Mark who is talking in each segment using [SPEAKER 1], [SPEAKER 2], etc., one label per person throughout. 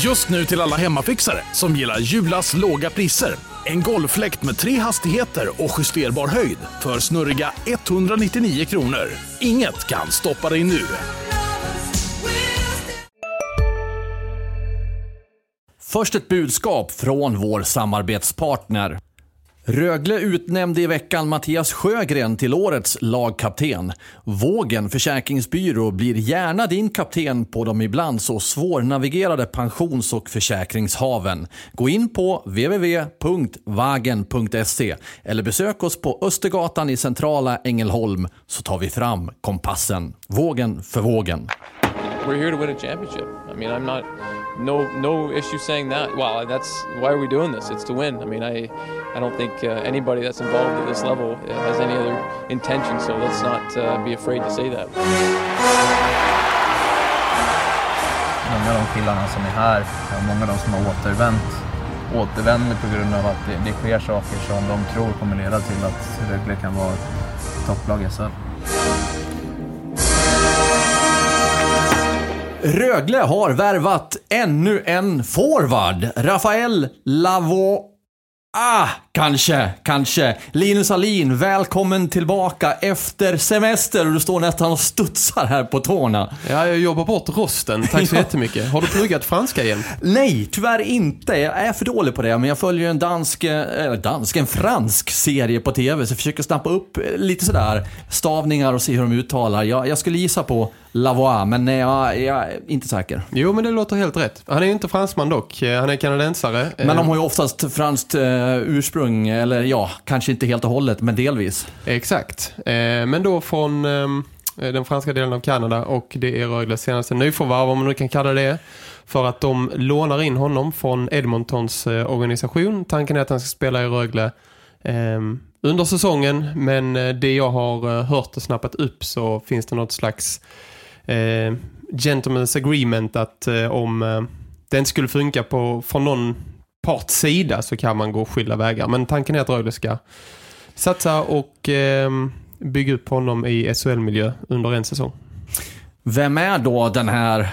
[SPEAKER 1] Just nu till alla hemmafixare som gillar Julas låga priser. En golffläkt med tre hastigheter och justerbar höjd för snurriga 199 kronor. Inget kan stoppa dig nu.
[SPEAKER 2] Först ett budskap från vår samarbetspartner. Rögle utnämnde i veckan Mattias Sjögren till årets lagkapten. Vågen Försäkringsbyrå blir gärna din kapten på de ibland så svårnavigerade pensions och försäkringshaven. Gå in på www.vagen.se eller besök oss på Östergatan i centrala Ängelholm så tar vi fram kompassen. Vågen för vågen.
[SPEAKER 3] We're here to win a championship. I mean, I'm not no no issue saying that. Well, that's why are we doing this? It's to win. I mean, I I don't think uh, anybody that's involved at this level uh, has any other intention. So let's not uh, be afraid to say that.
[SPEAKER 4] Många av de killarna som är här, och många av de som har återvänt, återvänder på grund av att det, det sker saker som de tror kommer leda till att Rögle kan vara ett topplag i SHL.
[SPEAKER 2] Rögle har värvat ännu en forward. Rafael Lavo... Ah, kanske, kanske. Linus Alin, välkommen tillbaka efter semester du står nästan och studsar här på tårna.
[SPEAKER 5] Ja, jag jobbar bort rosten. Tack så
[SPEAKER 2] Ja.
[SPEAKER 5] jättemycket. Har du pluggat franska igen?
[SPEAKER 2] Nej, tyvärr inte. Jag är för dålig på det, men jag följer en dansk, eh, eller dansk, en fransk serie på TV, så jag försöker snappa upp eh, lite sådär stavningar och se hur de uttalar. Jag, jag skulle gissa på Lavoie, men eh, jag, jag är inte säker.
[SPEAKER 5] Jo, men det låter helt rätt. Han är ju inte fransman dock. Eh, Han är kanadensare.
[SPEAKER 2] Men
[SPEAKER 5] Eh,
[SPEAKER 2] de har ju oftast franskt eh, ursprung, eller ja, kanske inte helt och hållet, men delvis.
[SPEAKER 5] Exakt. Eh, Men då från ehm, eh, den franska delen av Kanada och det är Rögles senaste nyförvärv, om man nu kan kalla det för att de lånar in honom från Edmontons eh, organisation. Tanken är att han ska spela i Rögle ehm, under säsongen, men eh, det jag har eh, hört och snappat upp så finns det något slags eh, gentleman's agreement att eh, om eh, det inte skulle funka på, från någon parts sida så kan man gå skilda vägar. Men tanken är att Rögle ska satsa och eh, bygga upp honom i SHL-miljö under en säsong.
[SPEAKER 2] Vem är då den här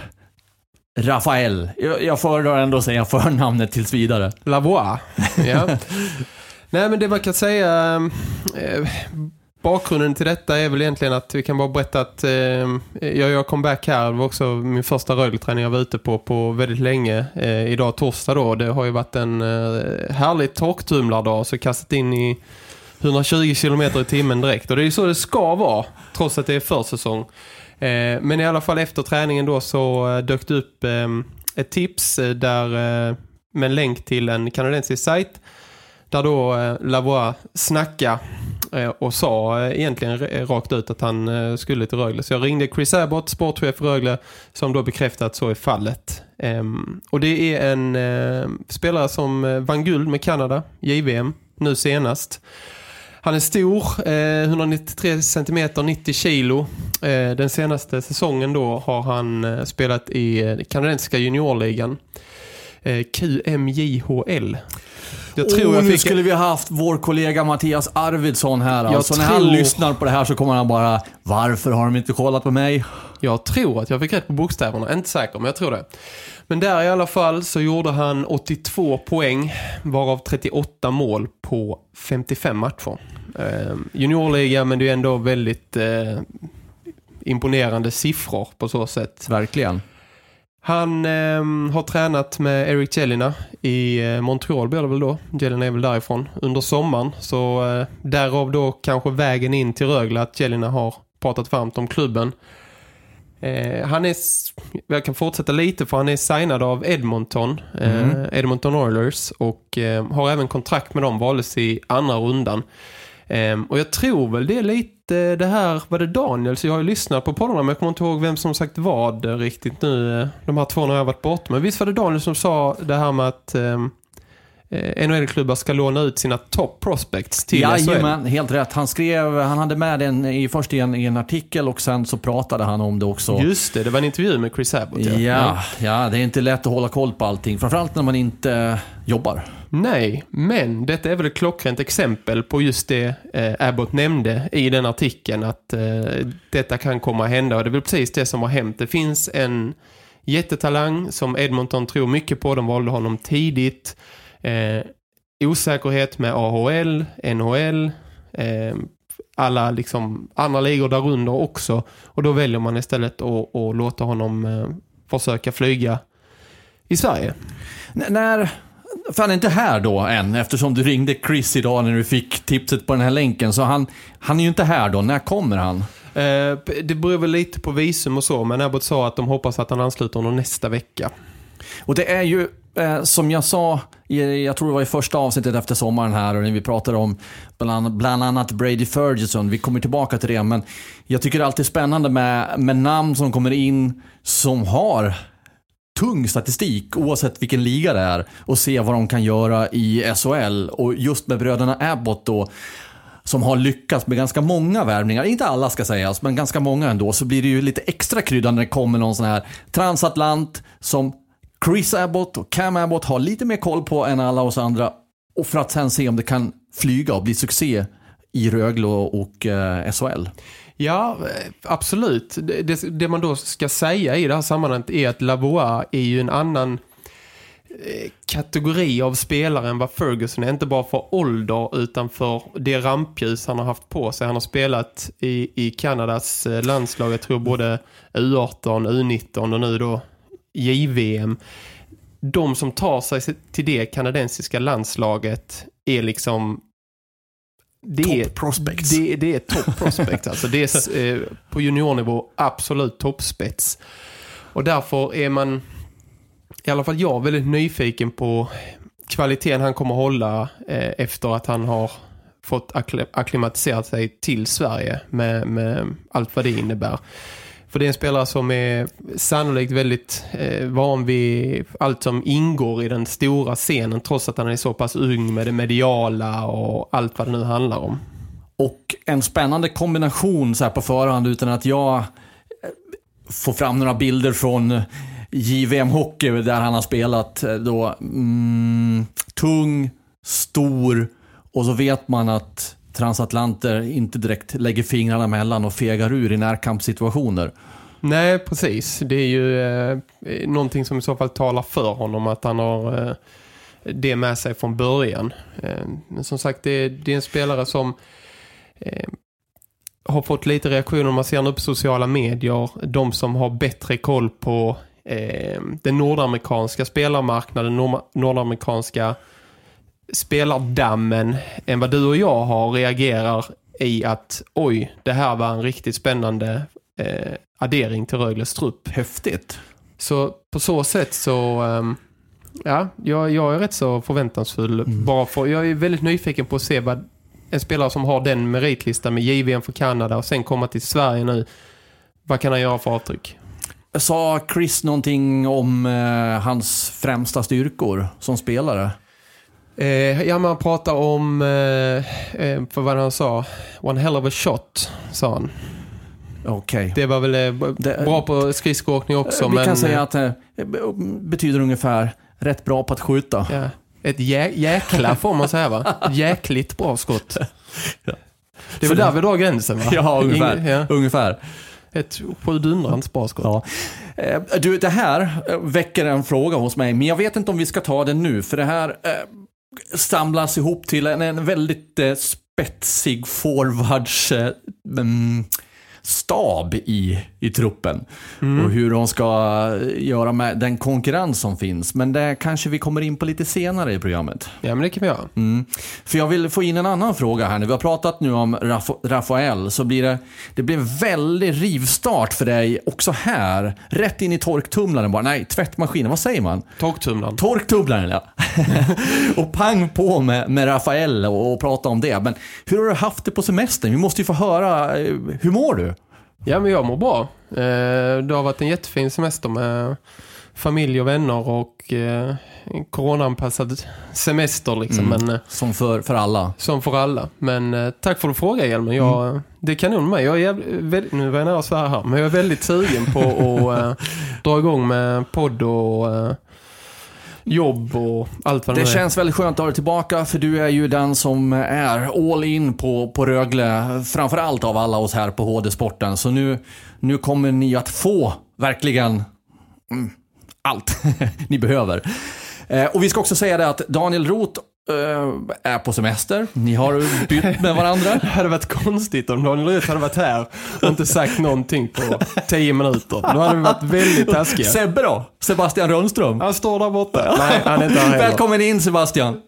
[SPEAKER 2] Rafael? Jag, jag föredrar ändå säga förnamnet tills vidare.
[SPEAKER 5] Lavoie. Ja. Nej men det man kan säga eh, bakgrunden till detta är väl egentligen att vi kan bara berätta att eh, jag gör comeback här. Det var också min första rögelträning jag var ute på på väldigt länge. Eh, idag torsdag då. Det har ju varit en eh, härlig torktumlardag så kastat in i 120 km i timmen direkt. Och det är ju så det ska vara trots att det är försäsong. Eh, men i alla fall efter träningen då så eh, dök det upp eh, ett tips eh, där eh, med en länk till en kanadensisk sajt där då eh, Lavois snackar Eh, och sa eh, egentligen eh, rakt ut att han skulle till Rögle. Så jag ringde Chris Abbott, sportchef i Rögle, som då bekräftade att så är fallet. Ehm, och det är en spelare som vann guld med Kanada, JVM, nu senast. Han är stor, 193 cm, 90 kilo. Den senaste säsongen då har han spelat i kanadensiska juniorligan. Eh, QMJHL. Jag tror
[SPEAKER 2] oh,
[SPEAKER 5] jag
[SPEAKER 2] nu
[SPEAKER 5] fick
[SPEAKER 2] skulle vi ha haft vår kollega Mattias Arvidsson här. Alltså, när han
[SPEAKER 5] tror-
[SPEAKER 2] lyssnar på det här så kommer han bara Varför har de inte kollat på mig?
[SPEAKER 5] Jag tror att jag fick rätt på bokstäverna. Inte säker, men jag tror det. Men där i alla fall så gjorde han 82 poäng, varav 38 mål på 55 matcher. Eh, juniorliga, men det är ändå väldigt eh, imponerande siffror på så sätt.
[SPEAKER 2] Verkligen.
[SPEAKER 5] Han eh, har tränat med Eric Jelina i eh, Montreal blir det väl då. Jelina är väl därifrån under sommaren. Så eh, därav då kanske vägen in till Rögle att Jelina har pratat varmt om klubben. Eh, han är, jag kan fortsätta lite för han är signad av Edmonton, eh, Edmonton Oilers och eh, har även kontrakt med dem, valdes i andra rundan. Ehm, och jag tror väl det är lite det här, var det Daniel? Så jag har ju lyssnat på poddarna men jag kommer inte ihåg vem som sagt vad riktigt nu. Eh, de här två har jag varit borta. Men visst var det Daniel som sa det här med att eh, eh, NHL-klubbar ska låna ut sina top prospects till SHL.
[SPEAKER 2] Jajamän, helt rätt. Han skrev, han hade med den i, först i en, i en artikel och sen så pratade han om det också.
[SPEAKER 5] Just det, det var en intervju med Chris Abbott.
[SPEAKER 2] Ja, ja, det är inte lätt att hålla koll på allting. Framförallt när man inte jobbar.
[SPEAKER 5] Nej, men detta är väl ett klockrent exempel på just det eh, Abbott nämnde i den artikeln att eh, detta kan komma att hända och det är väl precis det som har hänt. Det finns en jättetalang som Edmonton tror mycket på. De valde honom tidigt. Eh, osäkerhet med AHL, NHL, eh, alla liksom andra ligor där under också. Och då väljer man istället att, att låta honom eh, försöka flyga i Sverige.
[SPEAKER 2] N när... Är inte här då än, eftersom du ringde Chris idag när du fick tipset på den här länken. Så han, han är ju inte här då. När kommer han?
[SPEAKER 5] Eh, det beror väl lite på visum och så, men Abbott sa att de hoppas att han ansluter under nästa vecka.
[SPEAKER 2] Och det är ju, eh, som jag sa, i, jag tror det var i första avsnittet efter sommaren här och när vi pratade om bland, bland annat Brady Ferguson. Vi kommer tillbaka till det, men jag tycker det är alltid spännande med, med namn som kommer in som har tung statistik oavsett vilken liga det är och se vad de kan göra i SHL. Och just med bröderna Abbott då, som har lyckats med ganska många värvningar, inte alla ska sägas, men ganska många ändå, så blir det ju lite extra krydda när det kommer någon sån här transatlant som Chris Abbott och Cam Abbott har lite mer koll på än alla oss andra. Och för att sen se om det kan flyga och bli succé i Rögle och eh, SHL.
[SPEAKER 5] Ja, eh, absolut. Det, det, det, man då ska säga i det här sammanhanget är att Lavois är ju en annan eh, kategori av spelare än vad Ferguson är. Inte bara för ålder utan för det rampljus han har haft på sig. Han har spelat i, i Kanadas eh, landslag, jag tror både U18, U19 och nu då JVM. De som tar sig till det kanadensiska landslaget är liksom
[SPEAKER 2] det top prospects.
[SPEAKER 5] Det, det är top prospects. alltså det är eh, på juniornivå absolut toppspets. Och därför är man, i alla fall jag, väldigt nyfiken på kvaliteten han kommer hålla eh, efter att han har fått akklimatisera sig till Sverige med, med allt vad det innebär. För det är en spelare som är sannolikt väldigt eh, van vid allt som ingår i den stora scenen trots att han är så pass ung med det mediala och allt vad det nu handlar om.
[SPEAKER 2] Och en spännande kombination så här på förhand utan att jag eh, får fram några bilder från JVM Hockey där han har spelat eh, då mm, tung, stor och så vet man att transatlanter inte direkt lägger fingrarna mellan och fegar ur i närkampssituationer.
[SPEAKER 5] Nej, precis. Det är ju eh, någonting som i så fall talar för honom att han har eh, det med sig från början. Eh, men som sagt, det, det, är en spelare som eh, har fått lite reaktioner man ser nu på sociala medier. De som har bättre koll på eh, den nordamerikanska spelarmarknaden, nord nordamerikanska spelardammen än vad du och jag har reagerar i att oj, det här var en riktigt spännande eh, addering till Rögles trupp.
[SPEAKER 2] Häftigt.
[SPEAKER 5] Så på så sätt så um, ja, jag, jag är rätt så förväntansfull. Mm. Bara för, jag är väldigt nyfiken på att se vad en spelare som har den meritlistan med JVM för Kanada och sen komma till Sverige nu. Vad kan han göra för avtryck?
[SPEAKER 2] Sa Chris någonting om eh, hans främsta styrkor som spelare?
[SPEAKER 5] Eh, ja, man pratar om, eh, eh, för vad han sa, one hell of a shot, sa han.
[SPEAKER 2] Okay.
[SPEAKER 5] Det var väl eh, bra på skridskoåkning också.
[SPEAKER 2] Vi
[SPEAKER 5] men,
[SPEAKER 2] kan säga att det eh, betyder ungefär rätt bra på att skjuta.
[SPEAKER 5] Ja. Ett jä jäkla får man säga va? Jäkligt bra skott. Ja. Det är väl där vi drar gränsen va?
[SPEAKER 2] Ja, ungefär. Ing ja. ungefär.
[SPEAKER 5] Ett sjudundrans bra skott.
[SPEAKER 2] Ja. Eh, du, det här väcker en fråga hos mig, men jag vet inte om vi ska ta den nu, för det här eh, samlas ihop till en, en väldigt eh, spetsig forwards eh, mm, stab i, i truppen. Mm. Och hur de ska göra med den konkurrens som finns. Men det kanske vi kommer in på lite senare i programmet.
[SPEAKER 5] Ja, men det kan vi göra.
[SPEAKER 2] Mm. För jag vill få in en annan fråga här. När vi har pratat nu om Rafa Rafael så blir det, det blir en väldig rivstart för dig också här. Rätt in i torktumlaren bara. Nej, tvättmaskinen. Vad säger man?
[SPEAKER 5] Torktumlaren.
[SPEAKER 2] Torktumlaren, ja. och pang på med, med Rafael och, och prata om det. Men hur har du haft det på semestern? Vi måste ju få höra. Eh, hur mår du?
[SPEAKER 5] Ja, men jag mår bra. Eh, det har varit en jättefin semester med familj och vänner och eh, coronaanpassad semester liksom. Mm, men,
[SPEAKER 2] som för, för alla.
[SPEAKER 5] Som för alla. Men eh, tack för att du frågar Hjelmen. Jag, mm. Det är kanon med. Jag är väldigt, nu var jag nära så här, men jag är väldigt sugen på att äh, dra igång med podd och äh, jobb och allt vad
[SPEAKER 2] det
[SPEAKER 5] är.
[SPEAKER 2] Det känns väldigt skönt att ha dig tillbaka för du är ju den som är all in på, på Rögle. Framförallt av alla oss här på HD-sporten. Så nu, nu kommer ni att få verkligen mm, allt ni behöver. Eh, och vi ska också säga det att Daniel Roth är på semester. Ni har bytt med varandra.
[SPEAKER 5] Det hade varit konstigt om Daniel Ruth hade varit här och inte sagt någonting på tio minuter. Då hade vi varit väldigt taskiga.
[SPEAKER 2] Sebbe då? Sebastian Rönnström.
[SPEAKER 5] Han står där borta. Nej, han är inte här.
[SPEAKER 2] Välkommen in Sebastian.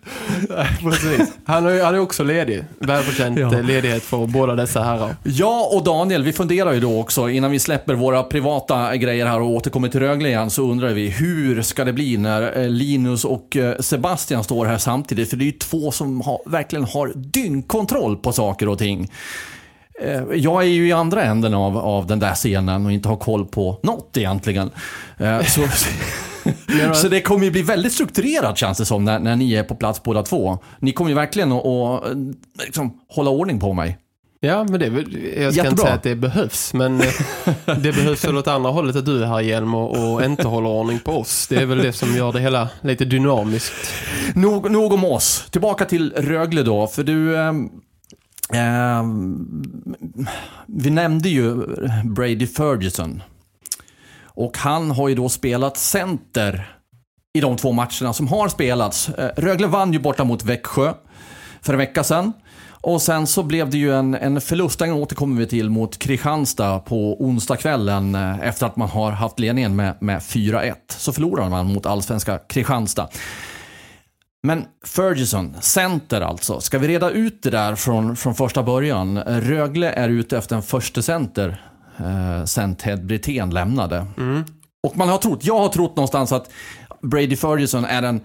[SPEAKER 5] Precis. Han är, också ledig. Välförtjänt
[SPEAKER 2] Ja.
[SPEAKER 5] eh, ledighet för båda dessa herrar.
[SPEAKER 2] Jag och Daniel, vi funderar ju då också, innan vi släpper våra privata grejer här och återkommer till Rögle igen, så undrar vi hur ska det bli när eh, Linus och eh, Sebastian står här samtidigt? För det är ju två som har, verkligen har dyngkontroll på saker och ting. Eh, Jag är ju i andra änden av, av den där scenen och inte har koll på något egentligen. Eh, Så, så det kommer ju bli väldigt strukturerat känns det som när, när ni är på plats båda två. Ni kommer ju verkligen att eh, liksom, hålla ordning på mig.
[SPEAKER 5] Ja, men det jag ska inte
[SPEAKER 2] Jättebra.
[SPEAKER 5] säga att det behövs, men eh, det behövs väl åt andra hållet att du är här Hjelm och, och inte håller ordning på oss. Det är väl det som gör det hela lite dynamiskt.
[SPEAKER 2] Nog, nog om oss. Tillbaka till Rögle då. För du... ehm, vi nämnde ju Brady Ferguson. Och han har ju då spelat center i de två matcherna som har spelats. Eh, Rögle vann ju borta mot Växjö för en vecka sedan. Och sen så blev det ju en, en förlust, den återkommer vi till, mot Kristianstad på onsdagskvällen eh, efter att man har haft ledningen med, med 4-1. Så förlorade man mot allsvenska Kristianstad. Men Ferguson, center alltså. Ska vi reda ut det där från, från första början? Rögle är ute efter en första center eh, sen Ted Brithén lämnade. Och man har trott, jag har trott någonstans att Brady Ferguson är en,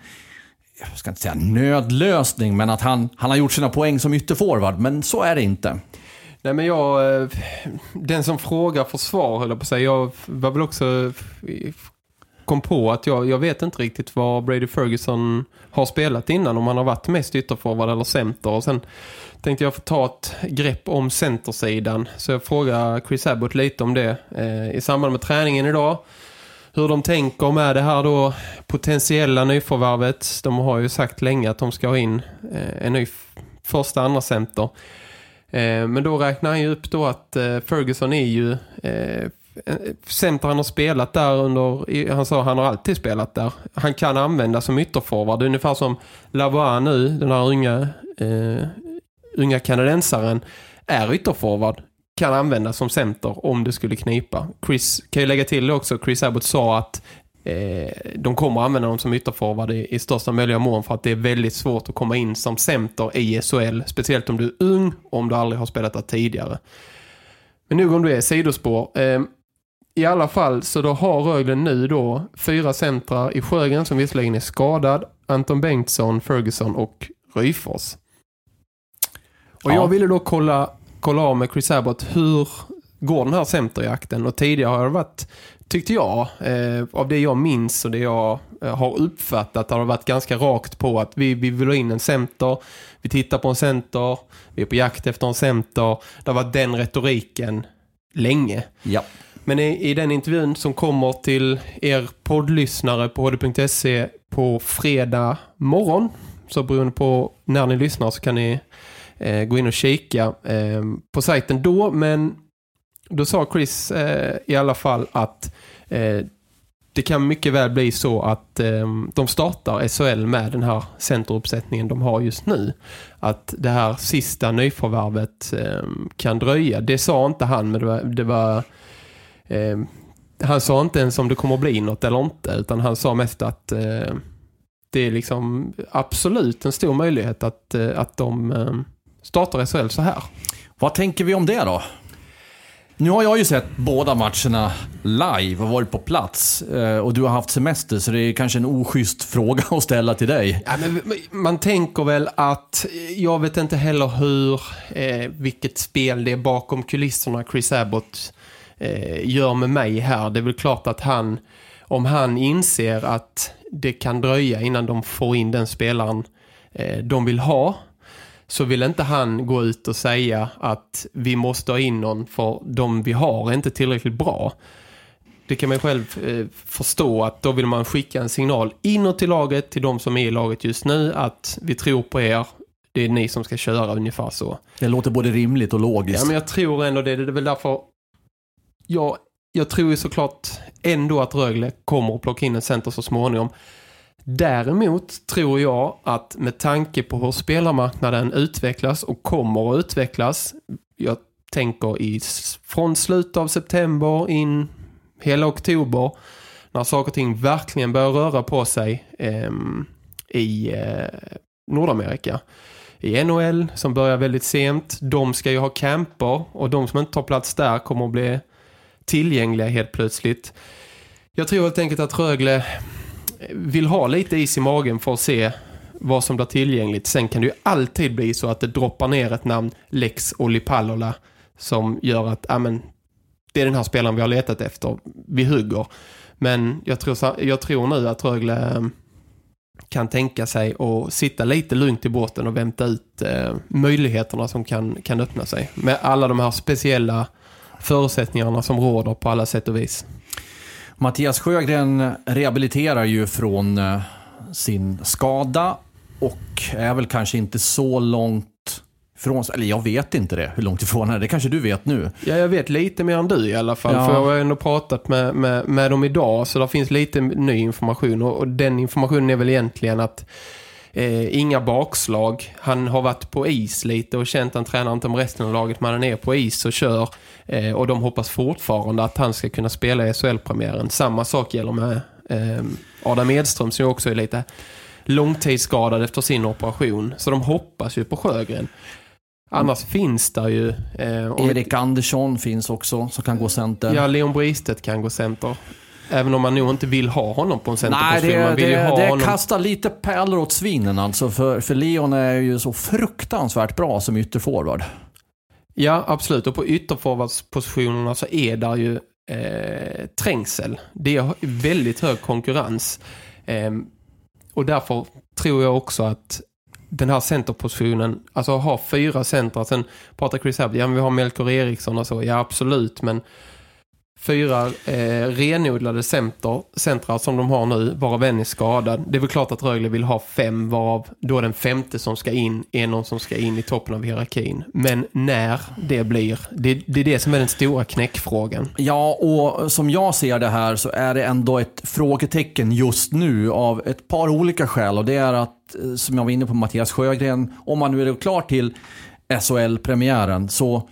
[SPEAKER 2] jag ska inte säga nödlösning, men att han, han har gjort sina poäng som ytterforward. Men så är det inte.
[SPEAKER 5] Nej men jag, eh, den som frågar får svar höll jag på att säga. Jag var väl också, eh, kom på att jag, jag vet inte riktigt vad Brady Ferguson har spelat innan. Om han har varit mest ytterforward eller center. Och sen tänkte jag få ta ett grepp om centersidan. Så jag frågar Chris Abbott lite om det eh, i samband med träningen idag. Hur de tänker med det här då potentiella nyförvärvet. De har ju sagt länge att de ska ha in eh, en ny första andra center. Eh, men då räknar han ju upp då att eh, Ferguson är ju eh, center han har spelat där under, han sa han har alltid spelat där. Han kan användas som ytterforward, ungefär som Lavois nu, den här unga, eh, unga kanadensaren, är ytterforward. Kan användas som center om det skulle knipa. Chris, kan ju lägga till också, Chris Abbott sa att eh, de kommer att använda dem som ytterforward i, i största möjliga mån för att det är väldigt svårt att komma in som center i SHL. Speciellt om du är ung och om du aldrig har spelat där tidigare. Men nog om det är sidospår. Eh, I alla fall så då har Rögle nu då fyra centrar i Sjögren som visserligen är skadad. Anton Bengtsson, Ferguson och Ryfors. Och
[SPEAKER 2] Ja.
[SPEAKER 5] jag ville då kolla, kolla av med Chris Abbott hur går den här centerjakten. Och tidigare har det varit, tyckte jag, eh, av det jag minns och det jag eh, har uppfattat har det varit ganska rakt på att vi, vi vill ha in en center. Vi tittar på en center. Vi är på jakt efter en center. Det varit den retoriken länge.
[SPEAKER 2] Ja.
[SPEAKER 5] Men i, i den intervjun som kommer till er poddlyssnare på hd.se på fredag morgon, så beroende på när ni lyssnar så kan ni eh, gå in och kika eh, på sajten då. Men då sa Chris eh, i alla fall att eh, det kan mycket väl bli så att eh, de startar SHL med den här centeruppsättningen de har just nu. Att det här sista nyförvärvet eh, kan dröja. Det sa inte han, men det var, det var eh, han sa inte ens om det kommer att bli något eller inte, utan han sa mest att eh, det är liksom absolut en stor möjlighet att, eh, att de eh, startar SHL så här.
[SPEAKER 2] Vad tänker vi om det då? Nu har jag ju sett båda matcherna live och varit på plats. eh, Och du har haft semester så det är kanske en oschysst fråga att ställa till dig.
[SPEAKER 5] Ja, men man tänker väl att jag vet inte heller hur eh, vilket spel det är bakom kulisserna Chris Abbott eh, gör med mig här. Det är väl klart att han om han inser att det kan dröja innan de får in den spelaren eh, de vill ha så vill inte han gå ut och säga att vi måste ha in någon för de vi har är inte tillräckligt bra. Det kan man själv eh, förstå att då vill man skicka en signal inåt till laget, till de som är i laget just nu, att vi tror på er, det är ni som ska köra ungefär så.
[SPEAKER 2] Det låter både rimligt och logiskt.
[SPEAKER 5] Ja, men jag tror ändå det. Det är väl därför jag jag tror ju såklart ändå att Rögle kommer att plocka in en center så småningom. Däremot tror jag att med tanke på hur spelarmarknaden utvecklas och kommer att utvecklas, jag tänker i, från slutet av september in hela oktober, när saker och ting verkligen börjar röra på sig eh, i eh, Nordamerika. I NHL som börjar väldigt sent, de ska ju ha camper och de som inte tar plats där kommer att bli tillgängliga helt plötsligt. Jag tror helt enkelt att Rögle vill ha lite is i magen för att se vad som blir tillgängligt. Sen kan det ju alltid bli så att det droppar ner ett namn, Lex Olipallola, som gör att amen, det är den här spelaren vi har letat efter. Vi hugger. Men jag tror, jag tror nu att Rögle ehm, kan tänka sig att sitta lite lugnt i båten och vänta ut eh, möjligheterna som kan, kan öppna sig. Med alla de här speciella förutsättningarna som råder på alla sätt och vis.
[SPEAKER 2] Mattias Sjögren rehabiliterar ju från eh, sin skada och är väl kanske inte så långt ifrån, eller jag vet inte det, hur långt ifrån är det kanske du vet nu.
[SPEAKER 5] Ja, jag vet lite mer än du i alla fall, ja. för jag har ändå pratat med, med, med dem idag så det finns lite ny information och, och den informationen är väl egentligen att Eh, inga bakslag. Han har varit på is lite och känt att han tränar inte med resten av laget men han är på is och kör. Eh, och de hoppas fortfarande att han ska kunna spela i SHL-premiären. Samma sak gäller med eh, Adam Edström som också är lite långtidsskadad efter sin operation. Så de hoppas ju på Sjögren. Annars finns det ju...
[SPEAKER 2] Eh, Erik Andersson finns också som kan gå center.
[SPEAKER 5] Ja, Leon Bristet kan gå center. Även om man nog inte vill ha honom på en centerposition.
[SPEAKER 2] Nej, det,
[SPEAKER 5] man
[SPEAKER 2] vill
[SPEAKER 5] det,
[SPEAKER 2] ha det honom... kastar lite pärlor åt svinen alltså. För, för Leon är ju så fruktansvärt bra som ytterforward.
[SPEAKER 5] Ja, absolut. Och på ytterforwardspositionerna så är där ju eh, trängsel. Det är väldigt hög konkurrens. Eh, och därför tror jag också att den här centerpositionen, alltså ha fyra centrar, sen pratar Chris Abbott, ja men vi har Melker Eriksson och så, ja absolut, men fyra eh, renodlade center, centrar som de har nu, varav en är skadad. Det är väl klart att Rögle vill ha fem, varav då den femte som ska in är någon som ska in i toppen av hierarkin. Men när det blir, det, det är det som är den stora knäckfrågan.
[SPEAKER 2] Ja, och som jag ser det här så är det ändå ett frågetecken just nu av ett par olika skäl. Och det är att, eh, som jag var inne på Mattias Sjögren, om man nu är klar till SHL-premiären så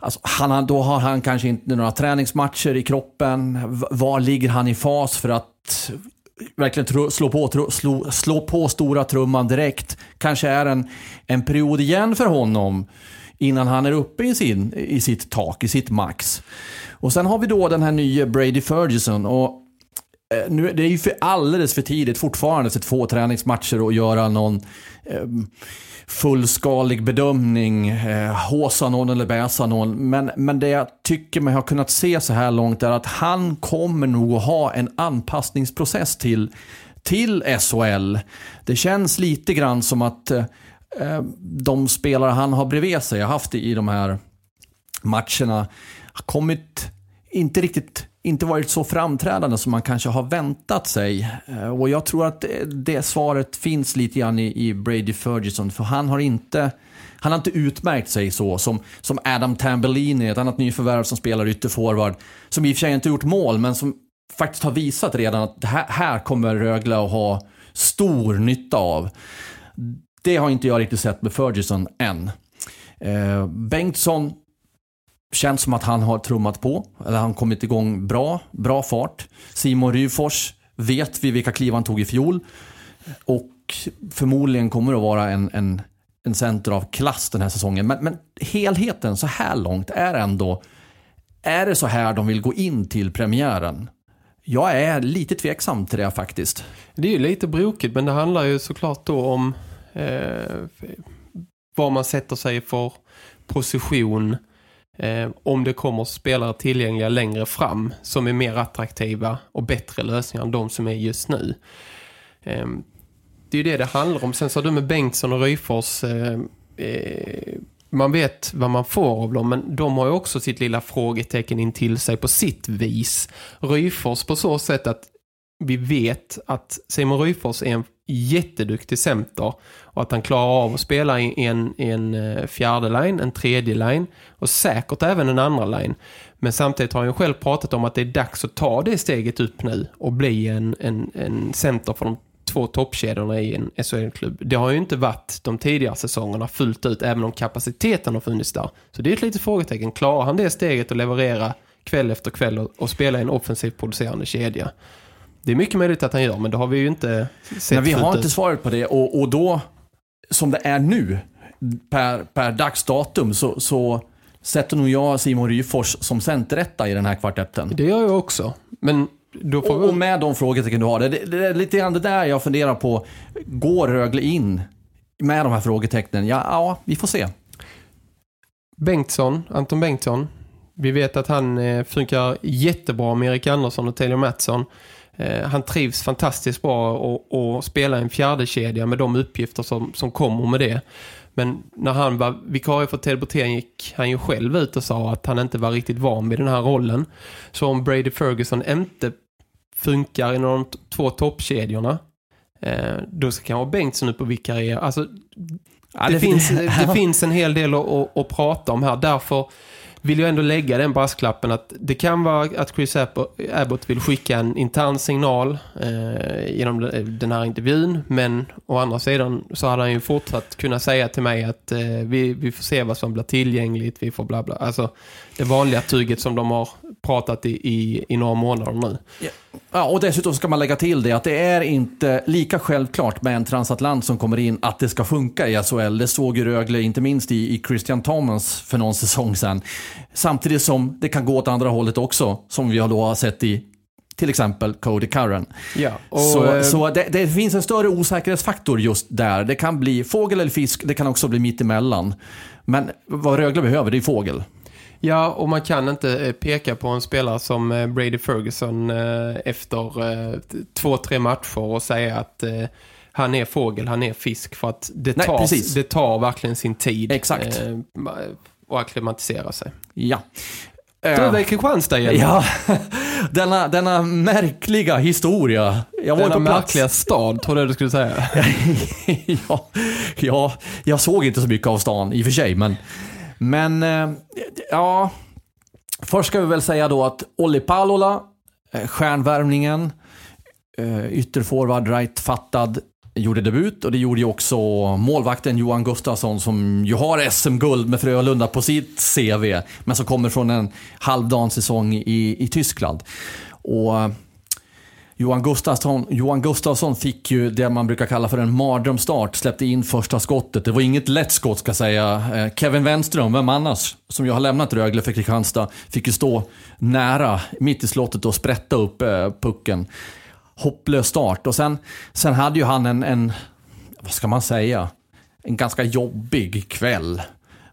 [SPEAKER 2] Alltså, han, då har han kanske inte några träningsmatcher i kroppen. Var ligger han i fas för att verkligen slå på, slå, slå på stora trumman direkt? Kanske är en, en period igen för honom innan han är uppe i, sin, i sitt tak, i sitt max. Och sen har vi då den här nya Brady Ferguson. Och eh, nu, det är ju för alldeles för tidigt fortfarande efter två träningsmatcher att göra någon eh, Ehm, fullskalig bedömning, eh, håsa någon eller Bäsanon. Men, men det jag tycker mig ha kunnat se så här långt är att han kommer nog att ha en anpassningsprocess till, till SHL. Det känns lite grann som att eh, ehm, de spelare han har bredvid sig, har haft i de här matcherna, har kommit inte riktigt inte varit så framträdande som man kanske har väntat sig. Eh, och jag tror att det svaret finns lite grann i, i Brady Ferguson. För han har inte, han har inte utmärkt sig så som, som Adam Tambellini, ett annat nyförvärv som spelar ytterforward. Som i och för sig inte gjort mål, men som faktiskt har visat redan att det här, här kommer Rögle att ha stor nytta av. Det har inte jag riktigt sett med Ferguson än. Eh, Bengtsson Känns som att han har trummat på, eller han kommit igång bra, bra fart. Simon Ryfors vet vi vilka kliv han tog i fjol. Och förmodligen kommer det att vara en, en, en center av klass den här säsongen. Men, men helheten så här långt är ändå, är det så här de vill gå in till premiären? Jag är lite tveksam till det faktiskt.
[SPEAKER 5] Det är ju lite brokigt men det handlar ju såklart då om eh, vad man sätter sig för position eh, om det kommer spelare tillgängliga längre fram som är mer attraktiva och bättre lösningar än de som är just nu. Eh, det är ju det det handlar om. Sen sa du med Bengtsson och Ryfors eh, eh, man vet vad man får av dem men de har ju också sitt lilla frågetecken in till sig på sitt vis. Ryfors på så sätt att vi vet att Simon Ryfors är en jätteduktig center och att han klarar av att spela i en, en eh, fjärde line, en tredje line och säkert även en andra line. Men samtidigt har han ju själv pratat om att det är dags att ta det steget upp nu och bli en, en, en center för de två toppkedjorna i en SHL-klubb. Det har ju inte varit de tidigare säsongerna fullt ut även om kapaciteten har funnits där. Så det är ett litet frågetecken. Klarar han det steget att leverera kväll efter kväll och, och spela i en offensivt producerande kedja? Det är mycket möjligt att han gör, men det har vi ju inte sett
[SPEAKER 2] Men vi har inte svaret på det och, och då, som det är nu, per, per dagsdatum, så, så sätter nog jag Simon Ryfors som centerrätta i den här kvartetten.
[SPEAKER 5] Det gör jag också. Men då får
[SPEAKER 2] Och,
[SPEAKER 5] vi...
[SPEAKER 2] och med de frågetecken du har, det, det, det är lite grann det där jag funderar på. Går Rögle in med de här frågetecknen? Ja, ja vi får se.
[SPEAKER 5] Bengtsson, Anton Bengtsson. Vi vet att han eh, funkar jättebra med Erik Andersson och Taylor Mattsson. Eh, han trivs fantastiskt bra och, och spelar en fjärde kedja med de uppgifter som, som kommer med det. Men när han var vikarie för Ted Brotén gick han ju själv ut och sa att han inte var riktigt van vid den här rollen. Så om Brady Ferguson inte funkar i de två toppkedjorna eh, då ska kanske Bengtsson upp och vikariera. Alltså
[SPEAKER 2] Ja,
[SPEAKER 5] det, finns, det finns en hel del att, att, att prata om här. Därför vill jag ändå lägga den brasklappen att det kan vara att Chris Abbott vill skicka en intern signal eh, genom den här intervjun. Men å andra sidan så hade han ju fortsatt kunna säga till mig att eh, vi, vi får se vad som blir tillgängligt. Vi får bla bla. Alltså det vanliga tyget som de har pratat i, i, i några månader nu.
[SPEAKER 2] Ja, och dessutom ska man lägga till det att det är inte lika självklart med en transatlant som kommer in att det ska funka i SHL. Det såg ju Rögle inte minst i, i Christian Thomas för någon säsong sedan. Samtidigt som det kan gå åt andra hållet också, som vi har då sett i till exempel Cody Curran.
[SPEAKER 5] Ja, och,
[SPEAKER 2] så
[SPEAKER 5] eh,
[SPEAKER 2] så det, det finns en större osäkerhetsfaktor just där. Det kan bli fågel eller fisk, det kan också bli mitt emellan. Men vad Rögle behöver, det är fågel.
[SPEAKER 5] Ja, och man kan inte eh, peka på en spelare som eh, Brady Ferguson eh, efter två, tre matcher och säga att han är fågel, han är fisk. För att det
[SPEAKER 2] Nej,
[SPEAKER 5] tar,
[SPEAKER 2] precis.
[SPEAKER 5] det tar verkligen sin tid
[SPEAKER 2] Exakt.
[SPEAKER 5] att akklimatisera sig.
[SPEAKER 2] Ja.
[SPEAKER 5] Du
[SPEAKER 2] Eh,
[SPEAKER 5] är väl Kristianstad igen?
[SPEAKER 2] Ja, denna, denna märkliga historia. Jag var
[SPEAKER 5] Denna
[SPEAKER 2] på plats.
[SPEAKER 5] märkliga stad, tror jag du skulle säga.
[SPEAKER 2] ja, ja, jag såg inte så mycket av stan i och för sig, men, men eh, ja. Först ska vi väl säga då att Olli Palola, eh, stjärnvärmningen, eh, ytterforward, right fattad, gjorde debut och det gjorde ju också målvakten Johan Gustafsson som ju har SM-guld med Frölunda på sitt CV, men som kommer från en halvdan säsong i, i Tyskland. Och eh, Johan Gustafsson, Johan Gustafsson fick ju det man brukar kalla för en mardrömstart. Släppte in första skottet. Det var inget lätt skott ska jag säga. Eh, Kevin Wenström, vem annars? Som ju har lämnat Rögle för Kristianstad. Fick ju stå nära, mitt i slottet och sprätta upp eh, pucken. Hopplös start. Och sen, sen hade ju han en, en, vad ska man säga? En ganska jobbig kväll.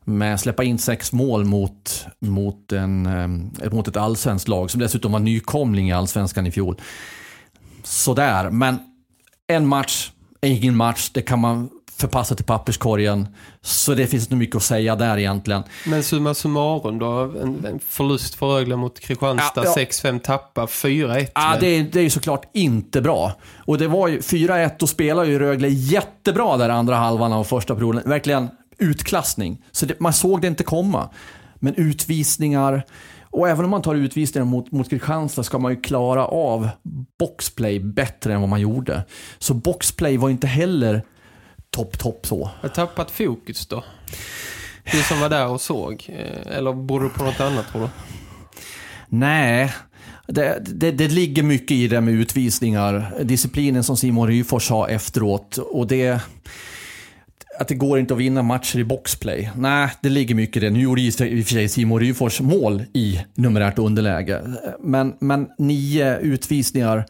[SPEAKER 2] Med att släppa in sex mål mot, mot, en, eh, mot ett allsvenskt lag som dessutom var nykomling i allsvenskan i fjol sådär. Men en match är ingen match. Det kan man förpassa till papperskorgen. Så det finns inte mycket att säga där egentligen.
[SPEAKER 5] Men summa summarum då, en, en förlust för Rögle mot Kristianstad,
[SPEAKER 2] Ja, ja.
[SPEAKER 5] 6-5 tappa, 4-1.
[SPEAKER 2] Ja,
[SPEAKER 5] väl?
[SPEAKER 2] det, är, det är ju såklart inte bra. Och det var ju 4-1, då spelar ju Rögle jättebra där andra halvan av första perioden. Verkligen utklassning. Så det, man såg det inte komma. Men utvisningar, och även om man tar utvisningar mot, mot Kristianstad ska man ju klara av boxplay bättre än vad man gjorde. Så boxplay var inte heller topp, topp så.
[SPEAKER 5] Har tappat fokus då? Du som var där och såg. eh, Eller borde du på något annat tror du?
[SPEAKER 2] Nej, det, det, det ligger mycket i det med utvisningar. Disciplinen som Simon Ryfors sa efteråt. Och det... Att det går inte att vinna matcher i boxplay. Nej, det ligger mycket i det. Nu gjorde i och för sig Simon Ryfors mål i numerärt underläge. Men, men nio utvisningar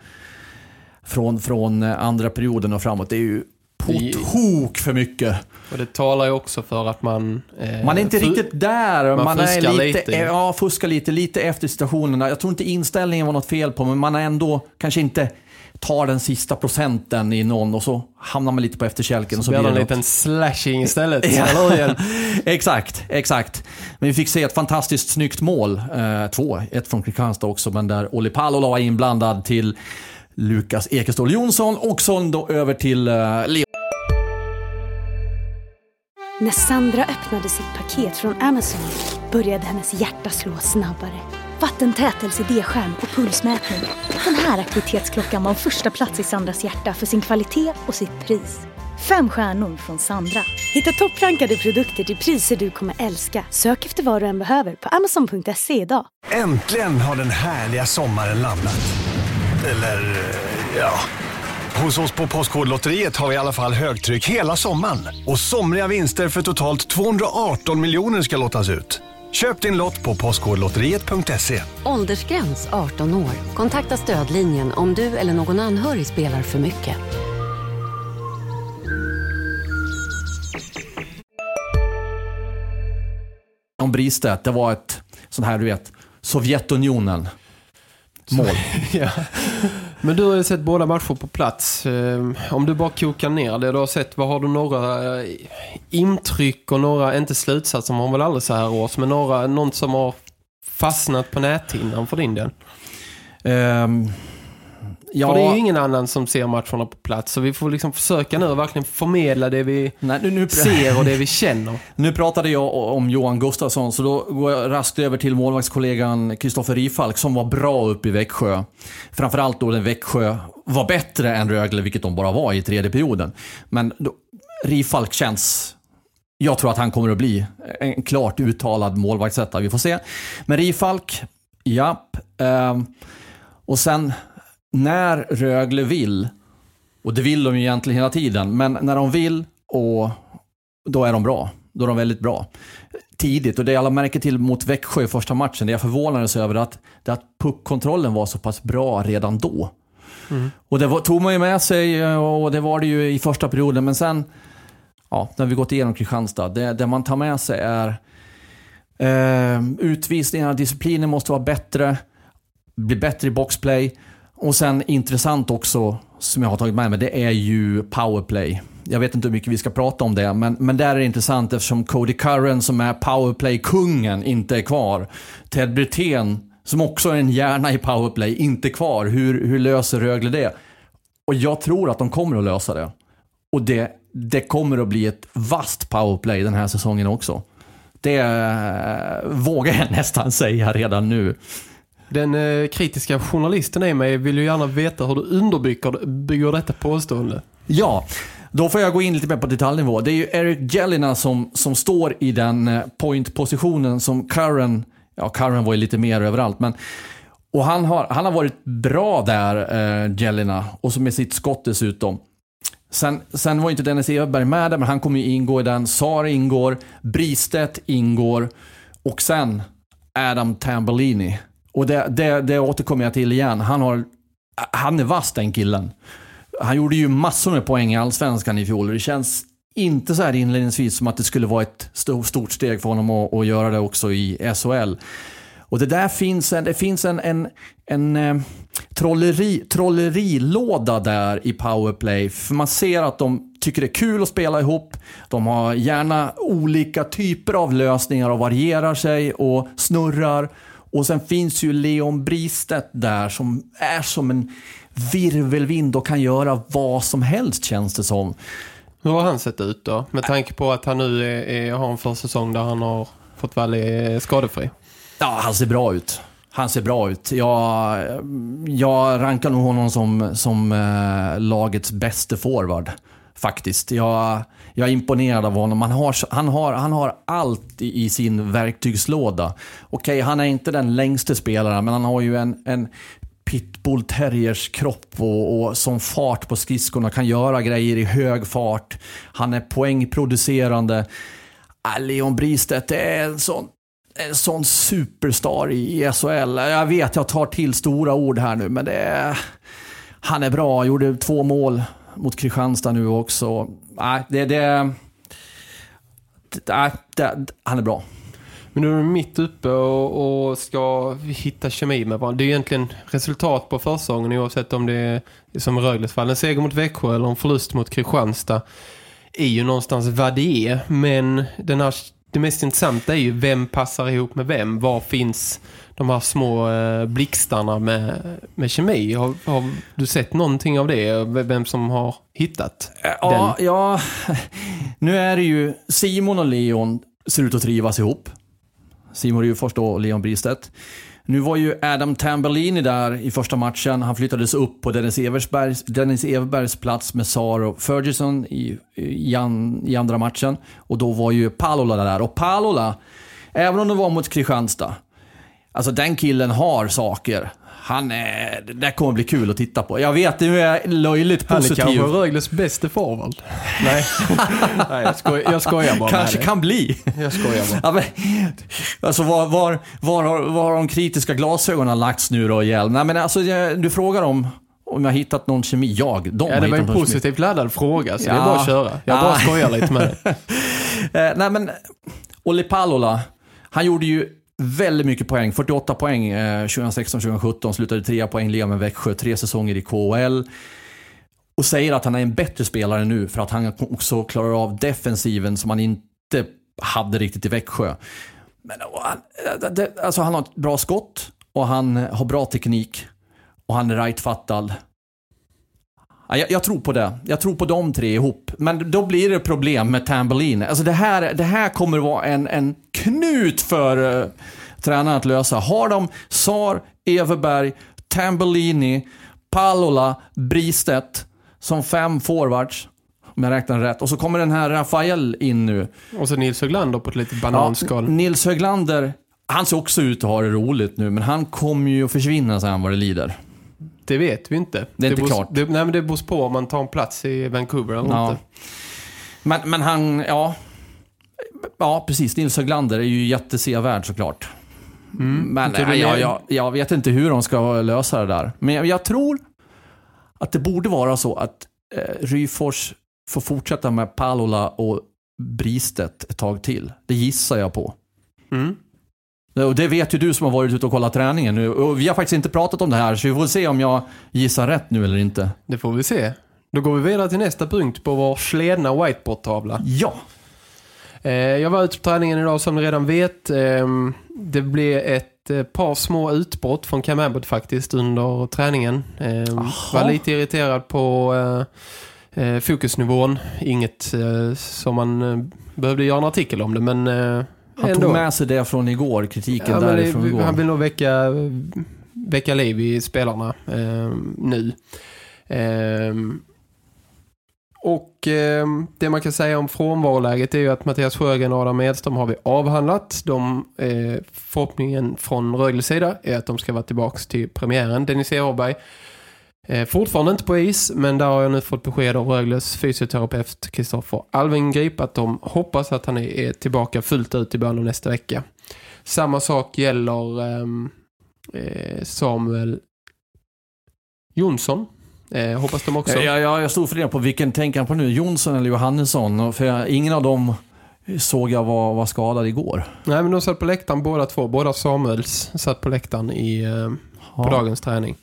[SPEAKER 2] från, från andra perioden och framåt, det är ju på
[SPEAKER 5] Det-
[SPEAKER 2] tok för mycket.
[SPEAKER 5] Och det talar ju också för att man... eh,
[SPEAKER 2] Man är inte riktigt där.
[SPEAKER 5] man
[SPEAKER 2] Man, är
[SPEAKER 5] fuskar
[SPEAKER 2] lite,
[SPEAKER 5] lite.
[SPEAKER 2] Ja, fuskar lite. Lite efter situationerna. Jag tror inte inställningen var något fel på, men man är ändå kanske inte tar den sista procenten i någon och så hamnar man lite på efterkälken. och
[SPEAKER 5] Så blir det en liten slashing istället.
[SPEAKER 2] Exakt, exakt. Men vi fick se ett fantastiskt snyggt mål. Eh, två, ett från Kristianstad också, men där Olli Palola var inblandad till Lukas Ekestål Jonsson och så då över till uh, Leo.
[SPEAKER 6] När Sandra öppnade sitt paket från Amazon började hennes hjärta slå snabbare. Vattentät LCD-skärm och pulsmätning. Den här aktivitetsklockan var första plats i Sandras hjärta för sin kvalitet och sitt pris. Fem stjärnor från Sandra. Hitta topprankade produkter till priser du kommer älska. Sök efter vad du än behöver på amazon.se idag.
[SPEAKER 7] Äntligen har den härliga sommaren landat. Eller, ja... Hos oss på Postkodlotteriet har vi i alla fall högtryck hela sommaren. Och somriga vinster för totalt 218 miljoner ska lottas ut. Köp din lott på postkodlotteriet.se.
[SPEAKER 8] Åldersgräns 18 år. Kontakta stödlinjen om du eller någon anhörig spelar för mycket.
[SPEAKER 2] Om Bristedt, det var ett sånt här, du vet, Sovjetunionen mål.
[SPEAKER 5] ja. Men du har ju sett båda matcher på plats. Ehm, om du bara kokar ner det du har sett, vad har du några eh, intryck och några, inte slutsatser man väl aldrig så här års, men några, något som har fastnat på näthinnan för din del? Um, Ja. För det är ju ingen annan som ser matcherna på plats. Så vi får liksom försöka nu verkligen förmedla det vi Nej, nu, nu, ser och det vi känner.
[SPEAKER 2] Nu pratade jag om Johan Gustafsson, så då går jag raskt över till målvaktskollegan Kristoffer Rifalk som var bra uppe i Växjö. Framförallt då den Växjö var bättre än Rögle, vilket de bara var i tredje perioden. Men då, Rifalk känns... Jag tror att han kommer att bli en klart uttalad målvaktsrättare. Vi får se. Men Rifalk, japp. Eh, och sen när Rögle vill, och det vill de ju egentligen hela tiden, men när de vill, och då är de bra. Då är de väldigt bra. Tidigt, och det jag märker till mot Växjö i första matchen, det jag förvånades över att, det att puckkontrollen var så pass bra redan då. Mm. Och det var, tog man ju med sig, och det var det ju i första perioden, men sen, ja, när vi gått igenom Kristianstad, det, det man tar med sig är eh, utvisningarna, disciplinen måste vara bättre, bli bättre i boxplay. Och sen intressant också, som jag har tagit med mig, det är ju powerplay. Jag vet inte hur mycket vi ska prata om det, men, men där är det intressant eftersom Cody Curran som är powerplay-kungen inte är kvar. Ted Brithén, som också är en hjärna i powerplay, inte kvar. Hur, hur löser Rögle det? Och jag tror att de kommer att lösa det. Och det, det kommer att bli ett vast powerplay den här säsongen också. Det eh, vågar jag nästan säga redan nu.
[SPEAKER 5] Den eh, kritiska journalisten i mig vill ju gärna veta hur du underbygger bygger detta påstående.
[SPEAKER 2] Ja, då får jag gå in lite mer på detaljnivå. Det är ju Eric Jellina som, som står i den eh, point-positionen som Curran, ja Curran var ju lite mer överallt, men och han har, han har varit bra där, eh, Jellina, och så med sitt skott dessutom. Sen, sen var inte Dennis Everberg med där, men han kommer ju ingå i den. Sar ingår, Bristedt ingår och sen Adam Tambellini. Och det, det, det återkommer jag till igen. Han, har, han är vass den killen. Han gjorde ju massor med poäng i Allsvenskan i fjol. Det känns inte så här inledningsvis som att det skulle vara ett stort steg för honom att, att göra det också i SHL. Och det där finns en, det finns en, en, en eh, trolleri, trollerilåda där i powerplay. För man ser att de tycker det är kul att spela ihop. De har gärna olika typer av lösningar och varierar sig och snurrar. Och sen finns ju Leon Bristedt där som är som en virvelvind och kan göra vad som helst känns det som.
[SPEAKER 5] Hur har han sett ut då? Med tanke på att han nu är, är, har en försäsong där han har fått vara skadefri.
[SPEAKER 2] Ja, han ser bra ut. Han ser bra ut. Jag, jag rankar nog honom som, som äh, lagets bästa forward. Faktiskt. Jag, jag är imponerad av honom. Han har, han har, han har allt i, i sin verktygslåda. Okej, okay, han är inte den längste spelaren, men han har ju en, en pitbull terriers kropp och, och som fart på skridskorna. Kan göra grejer i hög fart. Han är poängproducerande. Ah, Leon Bristedt är en sån en sån superstar i SHL. Jag vet, jag tar till stora ord här nu, men det är, han är bra. Gjorde två mål mot Kristianstad nu också. Nej, det, det, det, det, han är bra.
[SPEAKER 5] Men nu är de mitt uppe och, och, ska hitta kemi med varandra. Det är egentligen resultat på försäsongen oavsett om det är som Rögles fall. En seger mot Växjö eller en förlust mot Kristianstad är ju någonstans vad det är. Men den här, det mest intressanta är ju vem passar ihop med vem. Var finns de här små eh, blixtarna med, med kemi? Har, har du sett någonting av det? Vem som har hittat
[SPEAKER 2] Ja, ja, nu är det ju Simon och Leon ser ut att trivas ihop. Simon Ryfors och Leon Bristedt. Nu var ju Adam Tambellini där i första matchen. Han flyttades upp på Dennis, Eversbergs, Dennis Everbergs plats med Saro Ferguson i, i, an, i, andra matchen. Och då var ju Palola där. Och Palola, även om det var mot Kristianstad, alltså den killen har saker. Han är, det där kommer bli kul att titta på. Jag vet, nu är jag löjligt positiv.
[SPEAKER 5] Han är kanske Rögles bästa forward. Nej, Nej jag, skoj, jag skojar bara
[SPEAKER 2] Kanske kan bli.
[SPEAKER 5] Jag skojar bara.
[SPEAKER 2] Ja, men, alltså var, var, var, har, var har de kritiska glasögonen lagts nu då, Hjelm? Nej, men alltså, jag, du frågar om om jag har hittat någon kemi. Jag, de
[SPEAKER 5] ja, det var en positivt laddad fråga, så ja. det är bara att köra. Jag ja. bara skojar lite med det.
[SPEAKER 2] eh, nej, men Olli Palola, han gjorde ju väldigt mycket poäng. 48 poäng eh, 2016-2017. Slutade trea poäng liga med Växjö. Tre säsonger i KHL. Och säger att han är en bättre spelare nu för att han också klarar av defensiven som han inte hade riktigt i Växjö. Men han, eh, det, alltså han har ett bra skott och han har bra teknik. Och han är rightfattad. Jag, jag, tror på det. Jag tror på de tre ihop. Men då blir det problem med Tambellini. Alltså det här, det här kommer vara en, en knut för uh, tränaren att lösa. Har de Sar, Everberg, Tambellini, Palola, Bristedt som fem forwards, om jag räknar rätt. Och så kommer den här Rafael in nu.
[SPEAKER 5] Och så Nils Höglander på ett litet bananskal.
[SPEAKER 2] Ja, Nils Höglander, han ser också ut att ha det roligt nu, men han kommer ju att försvinna sen vad det lider.
[SPEAKER 5] Det vet vi inte.
[SPEAKER 2] Det är inte
[SPEAKER 5] bos,
[SPEAKER 2] klart.
[SPEAKER 5] Det, nej, men det beror på om man tar en plats i Vancouver eller ja. inte.
[SPEAKER 2] Men, men han, ja. Ja, precis. Nils Höglander är ju jättesevärd såklart. Mm. Men nej, jag, jag, jag, vet inte hur de ska lösa det där. Men jag, jag tror att det borde vara så att eh, Ryfors får fortsätta med Palola och Bristet ett tag till. Det gissar jag på.
[SPEAKER 5] Mm.
[SPEAKER 2] Och det vet ju du som har varit ute och kollat träningen nu. Och vi har faktiskt inte pratat om det här, så vi får se om jag gissar rätt nu eller inte.
[SPEAKER 5] Det får vi se. Då går vi vidare till nästa punkt på vår sledna whiteboard-tavla.
[SPEAKER 2] Ja.
[SPEAKER 5] Eh, jag var ute på träningen idag som ni redan vet. Eh, det blev ett eh, par små utbrott från Cam Abbott faktiskt under träningen. Eh, var lite irriterad på eh, fokusnivån. Inget som man behövde göra en artikel om det, men
[SPEAKER 2] han ändå. tog med sig det från igår, kritiken ja, därifrån
[SPEAKER 5] det,
[SPEAKER 2] igår.
[SPEAKER 5] Han vill nog väcka, väcka liv i spelarna eh, nu. Eh, och eh, det man kan säga om frånvaroläget är ju att Mattias Sjögren och Adam Edström har vi avhandlat. De, eh, förhoppningen från Rögles sida är att de ska vara tillbaka till premiären. Dennis Everberg Eh, fortfarande inte på is, men där har jag nu fått besked av Rögles fysioterapeut Kristoffer Alvinggrip att de hoppas att han är tillbaka fullt ut i början av nästa vecka. Samma sak gäller ehm, eh, Samuel Jonsson. Eh, hoppas de också.
[SPEAKER 2] Ja, ja, jag stod för det på vilken tänker han på nu? Jonsson eller Johannesson? För jag, ingen av dem såg jag var, var skadad igår.
[SPEAKER 5] Nej, men de satt på läktaren båda två. Båda Samuels satt på läktaren i, eh, på dagens träning.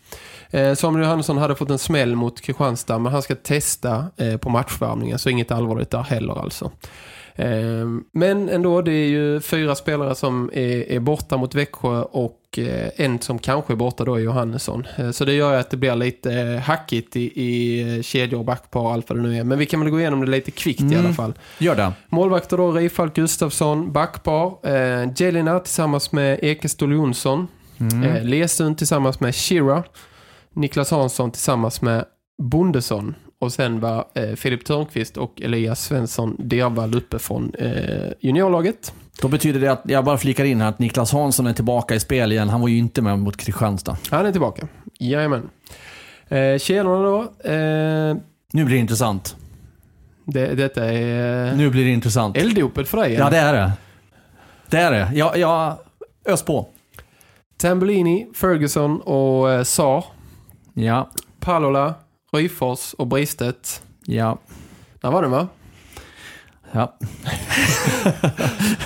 [SPEAKER 5] Eh, Samuel Johansson hade fått en smäll mot Kristianstad men han ska testa eh, på matchvärmningen så inget allvarligt där heller alltså. Eh, men ändå, det är ju fyra spelare som är, är borta mot Växjö och en som kanske är borta då är Johannesson. Så det gör ju att det blir lite hackigt i, i kedjor och backpar och allt vad det nu är. Men vi kan väl gå igenom det lite kvickt mm. i alla fall.
[SPEAKER 2] Gör det.
[SPEAKER 5] Målvakter då, Rifalk Gustafsson, backpar. Eh, Jelina tillsammans med Ekestol Jonsson. Mm. Eh, Lesund tillsammans med Shira. Niklas Hansson tillsammans med Bondesson och sen var eh, Filip Törnqvist och Elias Svensson Dervall uppe från eh, juniorlaget.
[SPEAKER 2] Då betyder det att, jag bara flikar in här, att Niklas Hansson är tillbaka i spel igen. Han var ju inte med mot Kristianstad.
[SPEAKER 5] Han är tillbaka, jajamän. Eh, tjänorna då. Eh,
[SPEAKER 2] nu blir det intressant.
[SPEAKER 5] Det, detta är...
[SPEAKER 2] Nu blir det intressant.
[SPEAKER 5] Elddopet för dig.
[SPEAKER 2] Ja, det är det. Det är det. Jag, jag ös på.
[SPEAKER 5] Tambellini, Ferguson och eh, Saar
[SPEAKER 2] Ja.
[SPEAKER 5] Palola, Ryfors och Bristet.
[SPEAKER 2] Ja.
[SPEAKER 5] Där var den va?
[SPEAKER 2] Ja.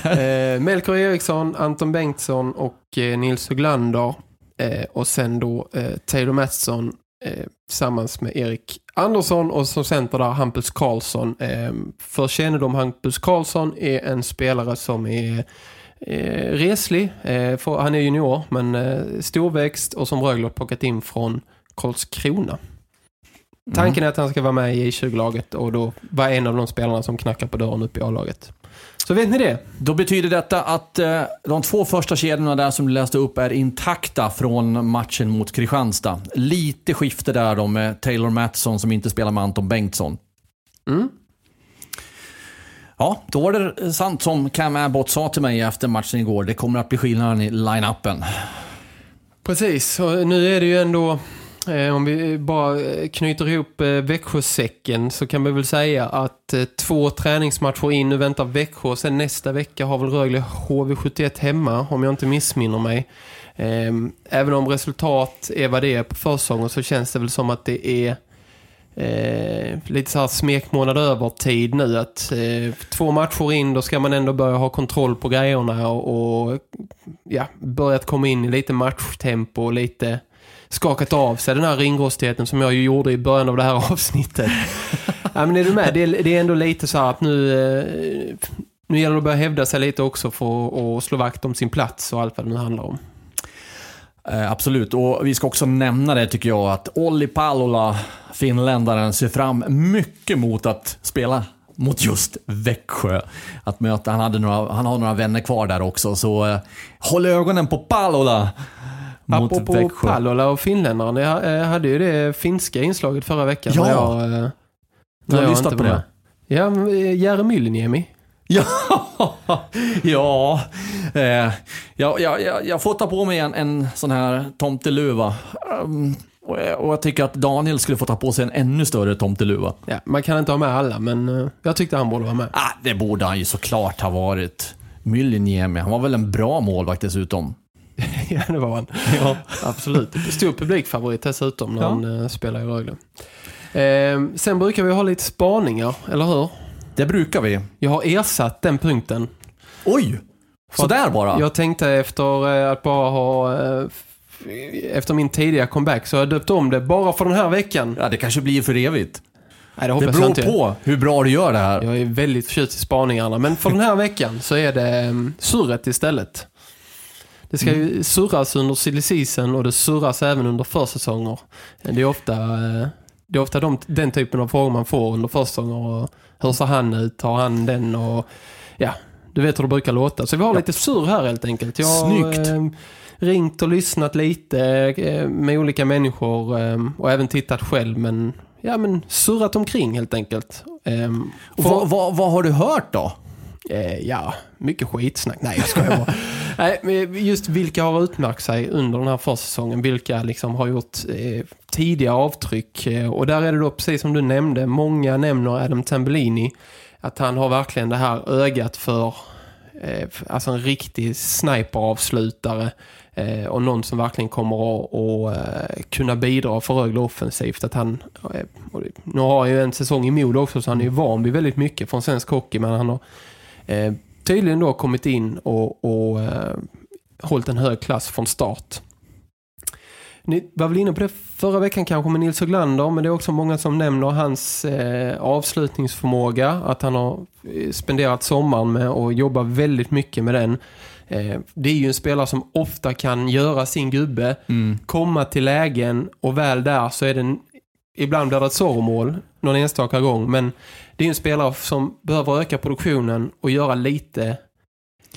[SPEAKER 5] eh, Melker Eriksson, Anton Bengtsson och eh, Nils Höglander. Eh, och sen då eh, Taylor Mattsson eh, tillsammans med Erik Andersson och som center där Hampus Karlsson. Eh, för kännedom Hampus Karlsson är en spelare som är eh, reslig. Eh, han är junior men eh, storväxt och som Rögle har plockat in från Karlskrona. Tanken är att han ska vara med i 20-laget och då vara en av de spelarna som knackar på dörren upp i A-laget. Så vet ni det?
[SPEAKER 2] Då betyder detta att eh, de två första kedjorna där som du läste upp är intakta från matchen mot Kristianstad. Lite skifte där då med Taylor Mattsson som inte spelar med Anton Bengtsson.
[SPEAKER 5] Mm.
[SPEAKER 2] Ja, då var det sant som Cam Abbott sa till mig efter matchen igår. Det kommer att bli skillnaden i line-upen.
[SPEAKER 5] Precis, och nu är det ju ändå Eh, om vi bara eh, knyter ihop eh, Växjösäcken så kan vi väl säga att två träningsmatcher in, nu väntar Växjö och sen nästa vecka har väl Rögle HV71 hemma om jag inte missminner mig. Ehm, även om resultat är vad det är på försäsongen så känns det väl som att det är eh, lite så här smekmånad över tid nu att eh, två matcher in då ska man ändå börja ha kontroll på grejerna och, och ja, börja komma in i lite matchtempo och lite skakat av sig den här ringrostigheten som jag ju gjorde i början av det här avsnittet. ja, men är du med? Det är, det är ändå lite så här att nu, eh, nu gäller det att börja hävda sig lite också för att slå vakt om sin plats och allt vad det nu handlar om.
[SPEAKER 2] Eh, absolut, och vi ska också nämna det tycker jag att Olli Palola, finländaren, ser fram mycket mot att spela mot just Växjö. Att möta, han, hade några, han har några vänner kvar där också, så eh, håll ögonen på Palola mot
[SPEAKER 5] Apropå
[SPEAKER 2] Växjö.
[SPEAKER 5] Pallola och finländaren, jag eh, hade ju det finska inslaget förra veckan.
[SPEAKER 2] Ja.
[SPEAKER 5] jag, eh,
[SPEAKER 2] Du
[SPEAKER 5] när
[SPEAKER 2] har
[SPEAKER 5] jag
[SPEAKER 2] lyssnat på det?
[SPEAKER 5] Ja, eh, Jere Myllyniemi.
[SPEAKER 2] Ja, ja. Eh, jag, jag, jag, jag får ta på mig en, en sån här tomteluva. Um, och, jag, och jag tycker att Daniel skulle få ta på sig en ännu större tomteluva.
[SPEAKER 5] Ja, man kan inte ha med alla, men jag tyckte han borde vara med.
[SPEAKER 2] Ah, det borde han ju såklart ha varit. Myllyniemi, han var väl en bra målvakt dessutom.
[SPEAKER 5] ja, det var han.
[SPEAKER 2] Ja.
[SPEAKER 5] Absolut. Stor publikfavorit dessutom när
[SPEAKER 2] Ja.
[SPEAKER 5] han eh, spelar i Rögle. Eh, sen brukar vi ha lite spaningar, eller hur?
[SPEAKER 2] Det brukar vi.
[SPEAKER 5] Jag har ersatt den punkten.
[SPEAKER 2] Oj! Sådär bara?
[SPEAKER 5] Jag tänkte efter eh, att bara ha... Eh, efter min tidiga comeback så har jag döpt om det bara för den här veckan.
[SPEAKER 2] Ja, det kanske blir för evigt.
[SPEAKER 5] Nej, det
[SPEAKER 2] Det beror på hur bra du gör det här.
[SPEAKER 5] Jag är väldigt förtjust i spaningarna. Men för den här veckan så är det um, surret istället. Det ska ju surras under season och det surras även under försäsonger. Det är ofta, eh, det är ofta de, den typen av frågor man får under försäsonger. Och hur ser han ut? Har han den? Och ja, du vet hur det brukar låta. Så vi har lite surr här helt enkelt. Jag
[SPEAKER 2] Snyggt.
[SPEAKER 5] eh, ringt och lyssnat lite eh, med olika människor eh, och även tittat själv. Men, ja, men surrat omkring helt enkelt. Och
[SPEAKER 2] Vad, vad, vad har du hört då?
[SPEAKER 5] Eh, ja, mycket skitsnack. Nej, jag skojar bara. Nej, men just vilka har utmärkt sig under den här försäsongen. Vilka liksom har gjort eh, tidiga avtryck. Eh, och där är det då, precis som du nämnde, många nämner Adam Tambellini. Att han har verkligen det här ögat för eh, alltså en riktig sniperavslutare. Eh, och någon som verkligen kommer att, att eh, kunna bidra för Rögle offensivt. Att han, nu har han ju en säsong i mod också så han är ju van vid väldigt mycket från svensk hockey. Men han har eh, tydligen då kommit in och, och eh, hållit en hög klass från start. Ni var väl inne på det förra veckan kanske med Nils Höglander men det är också många som nämner hans eh, avslutningsförmåga. Att han har eh, spenderat sommaren med att jobba väldigt mycket med den. Eh, det är ju en spelare som ofta kan göra sin gubbe, komma till lägen och väl där så är den ibland blir det ett sorgmål någon enstaka gång men det är en spelare som behöver öka produktionen och göra lite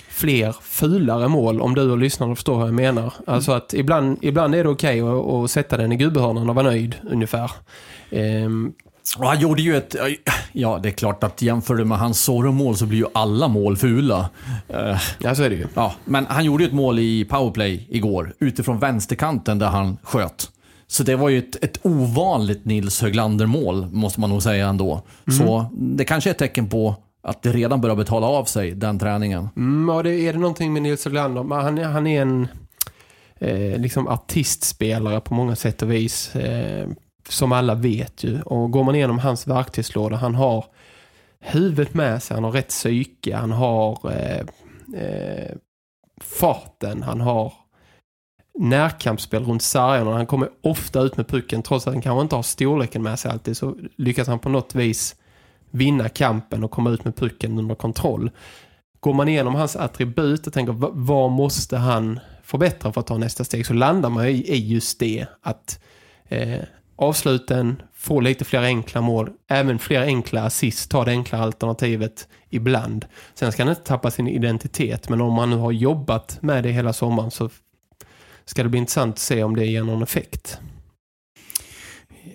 [SPEAKER 5] fler fulare mål om du och lyssnarna förstår vad jag menar. Alltså att ibland, ibland är det okej att, att sätta den i gubbehörnan och vara nöjd ungefär. Ehm,
[SPEAKER 2] Och han gjorde ju ett... Ja, det är klart att jämför du med hans Zorro-mål så blir ju alla mål fula. Eh,
[SPEAKER 5] ja, så är det ju.
[SPEAKER 2] ja, men han gjorde ju ett mål i powerplay igår, utifrån vänsterkanten där han sköt. Så det var ju ett, ett ovanligt Nils Höglander-mål, måste man nog säga ändå. Så det kanske är ett tecken på att det redan börjar betala av sig, den träningen.
[SPEAKER 5] Mm, ja, det är det någonting med Nils Höglander. Han, är- han är en eh, liksom artistspelare på många sätt och vis. Eh, som alla vet ju. Och går man igenom hans verktygslåda, han har huvudet med sig, han har rätt psyke, han har eh, eh, farten, han har närkampsspel runt sargerna. Han kommer ofta ut med pucken trots att han kanske inte har storleken med sig alltid så lyckas han på något vis vinna kampen och komma ut med pucken under kontroll. Går man igenom hans attribut och tänker vad, måste han förbättra för att ta nästa steg så landar man i, i just det att eh, avsluten, få lite fler enkla mål, även fler enkla assist, ta det enkla alternativet ibland. Sen ska han inte tappa sin identitet, men om man nu har jobbat med det hela sommaren så ska det bli intressant att se om det ger någon effekt.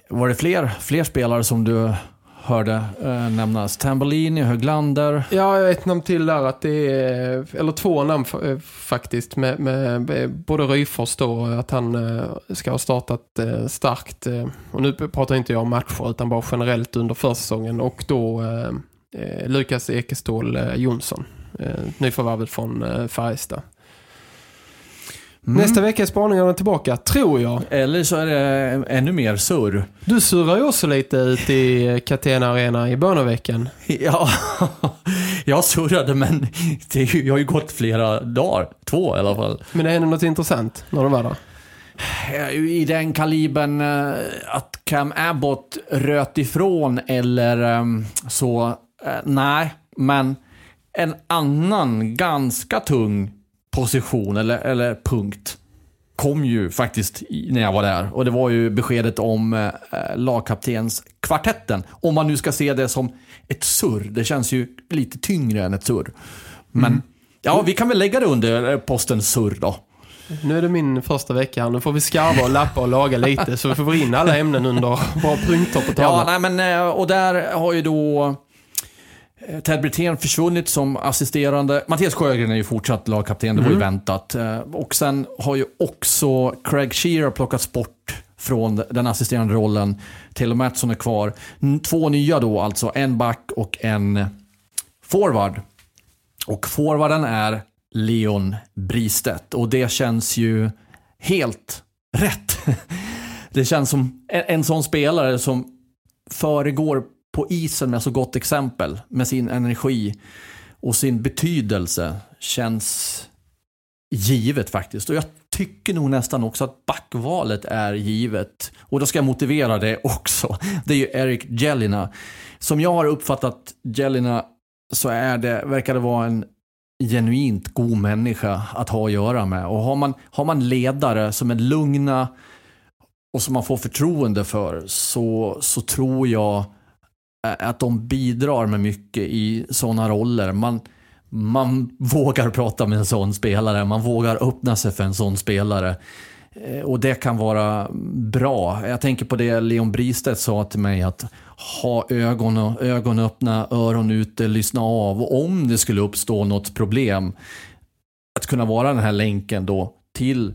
[SPEAKER 2] Var det fler, fler spelare som du hörde eh, nämnas? Tambellini, Höglander?
[SPEAKER 5] Ja, ett namn till där att det är, eller två namn eh, faktiskt med, med, både Ryfors då, att han eh, ska ha startat eh, starkt. Och nu pratar inte jag om matcher utan bara generellt under försäsongen och då eh Lukas Ekestål Jonsson, eh, nyförvärvet från eh, Färjestad. Mm. Nästa vecka är spaningarna tillbaka, tror jag.
[SPEAKER 2] Eller så är det ännu mer surr.
[SPEAKER 5] Du surrar ju också lite ut i Catena Arena i början av veckan.
[SPEAKER 2] Ja, jag surrade men det har ju gått flera dagar. Två i alla fall.
[SPEAKER 5] Men det hände något intressant när du var där?
[SPEAKER 2] I den kalibern eh, att Cam Abbott röt ifrån eller ehm, så, eh, nej. Men en annan ganska tung position eller, eller punkt kom ju faktiskt när jag var där. Och det var ju beskedet om eh, lagkaptens kvartetten. Om man nu ska se det som ett surr. Det känns ju lite tyngre än ett surr. Men mm. ja, vi kan väl lägga det under eh, posten surr då.
[SPEAKER 5] Nu är det min första vecka. Nu får vi skarva och lappa och laga lite. Så vi får in alla ämnen under bra punkter på tavlan.
[SPEAKER 2] Ja, nej, men, eh, och där har ju då Ted Brithén försvunnit som assisterande. Mattias Sjögren är ju fortsatt lagkapten, det var ju mm. väntat. Eh, och sen har ju också Craig Shearer plockats bort från den assisterande rollen. Taylor Mattsson är kvar. Två nya då alltså, en back och en forward. Och forwarden är Leon Bristedt och det känns ju helt rätt. Det känns som en, sån spelare som föregår på isen med så gott exempel med sin energi och sin betydelse känns givet faktiskt. Och jag tycker nog nästan också att backvalet är givet. Och då ska jag motivera det också. Det är ju Eric Jelina. Som jag har uppfattat Jelina så är det, verkar det vara en genuint god människa att ha att göra med. Och har man, har man ledare som är lugna och som man får förtroende för så, så tror jag Eh, att de bidrar med mycket i sådana roller. Man, man vågar prata med en sån spelare, man vågar öppna sig för en sån spelare. Eh, och det kan vara bra. Jag tänker på det Leon Bristedt sa till mig att ha ögon, ögon öppna, öron ute, lyssna av. Och om det skulle uppstå något problem, att kunna vara den här länken då till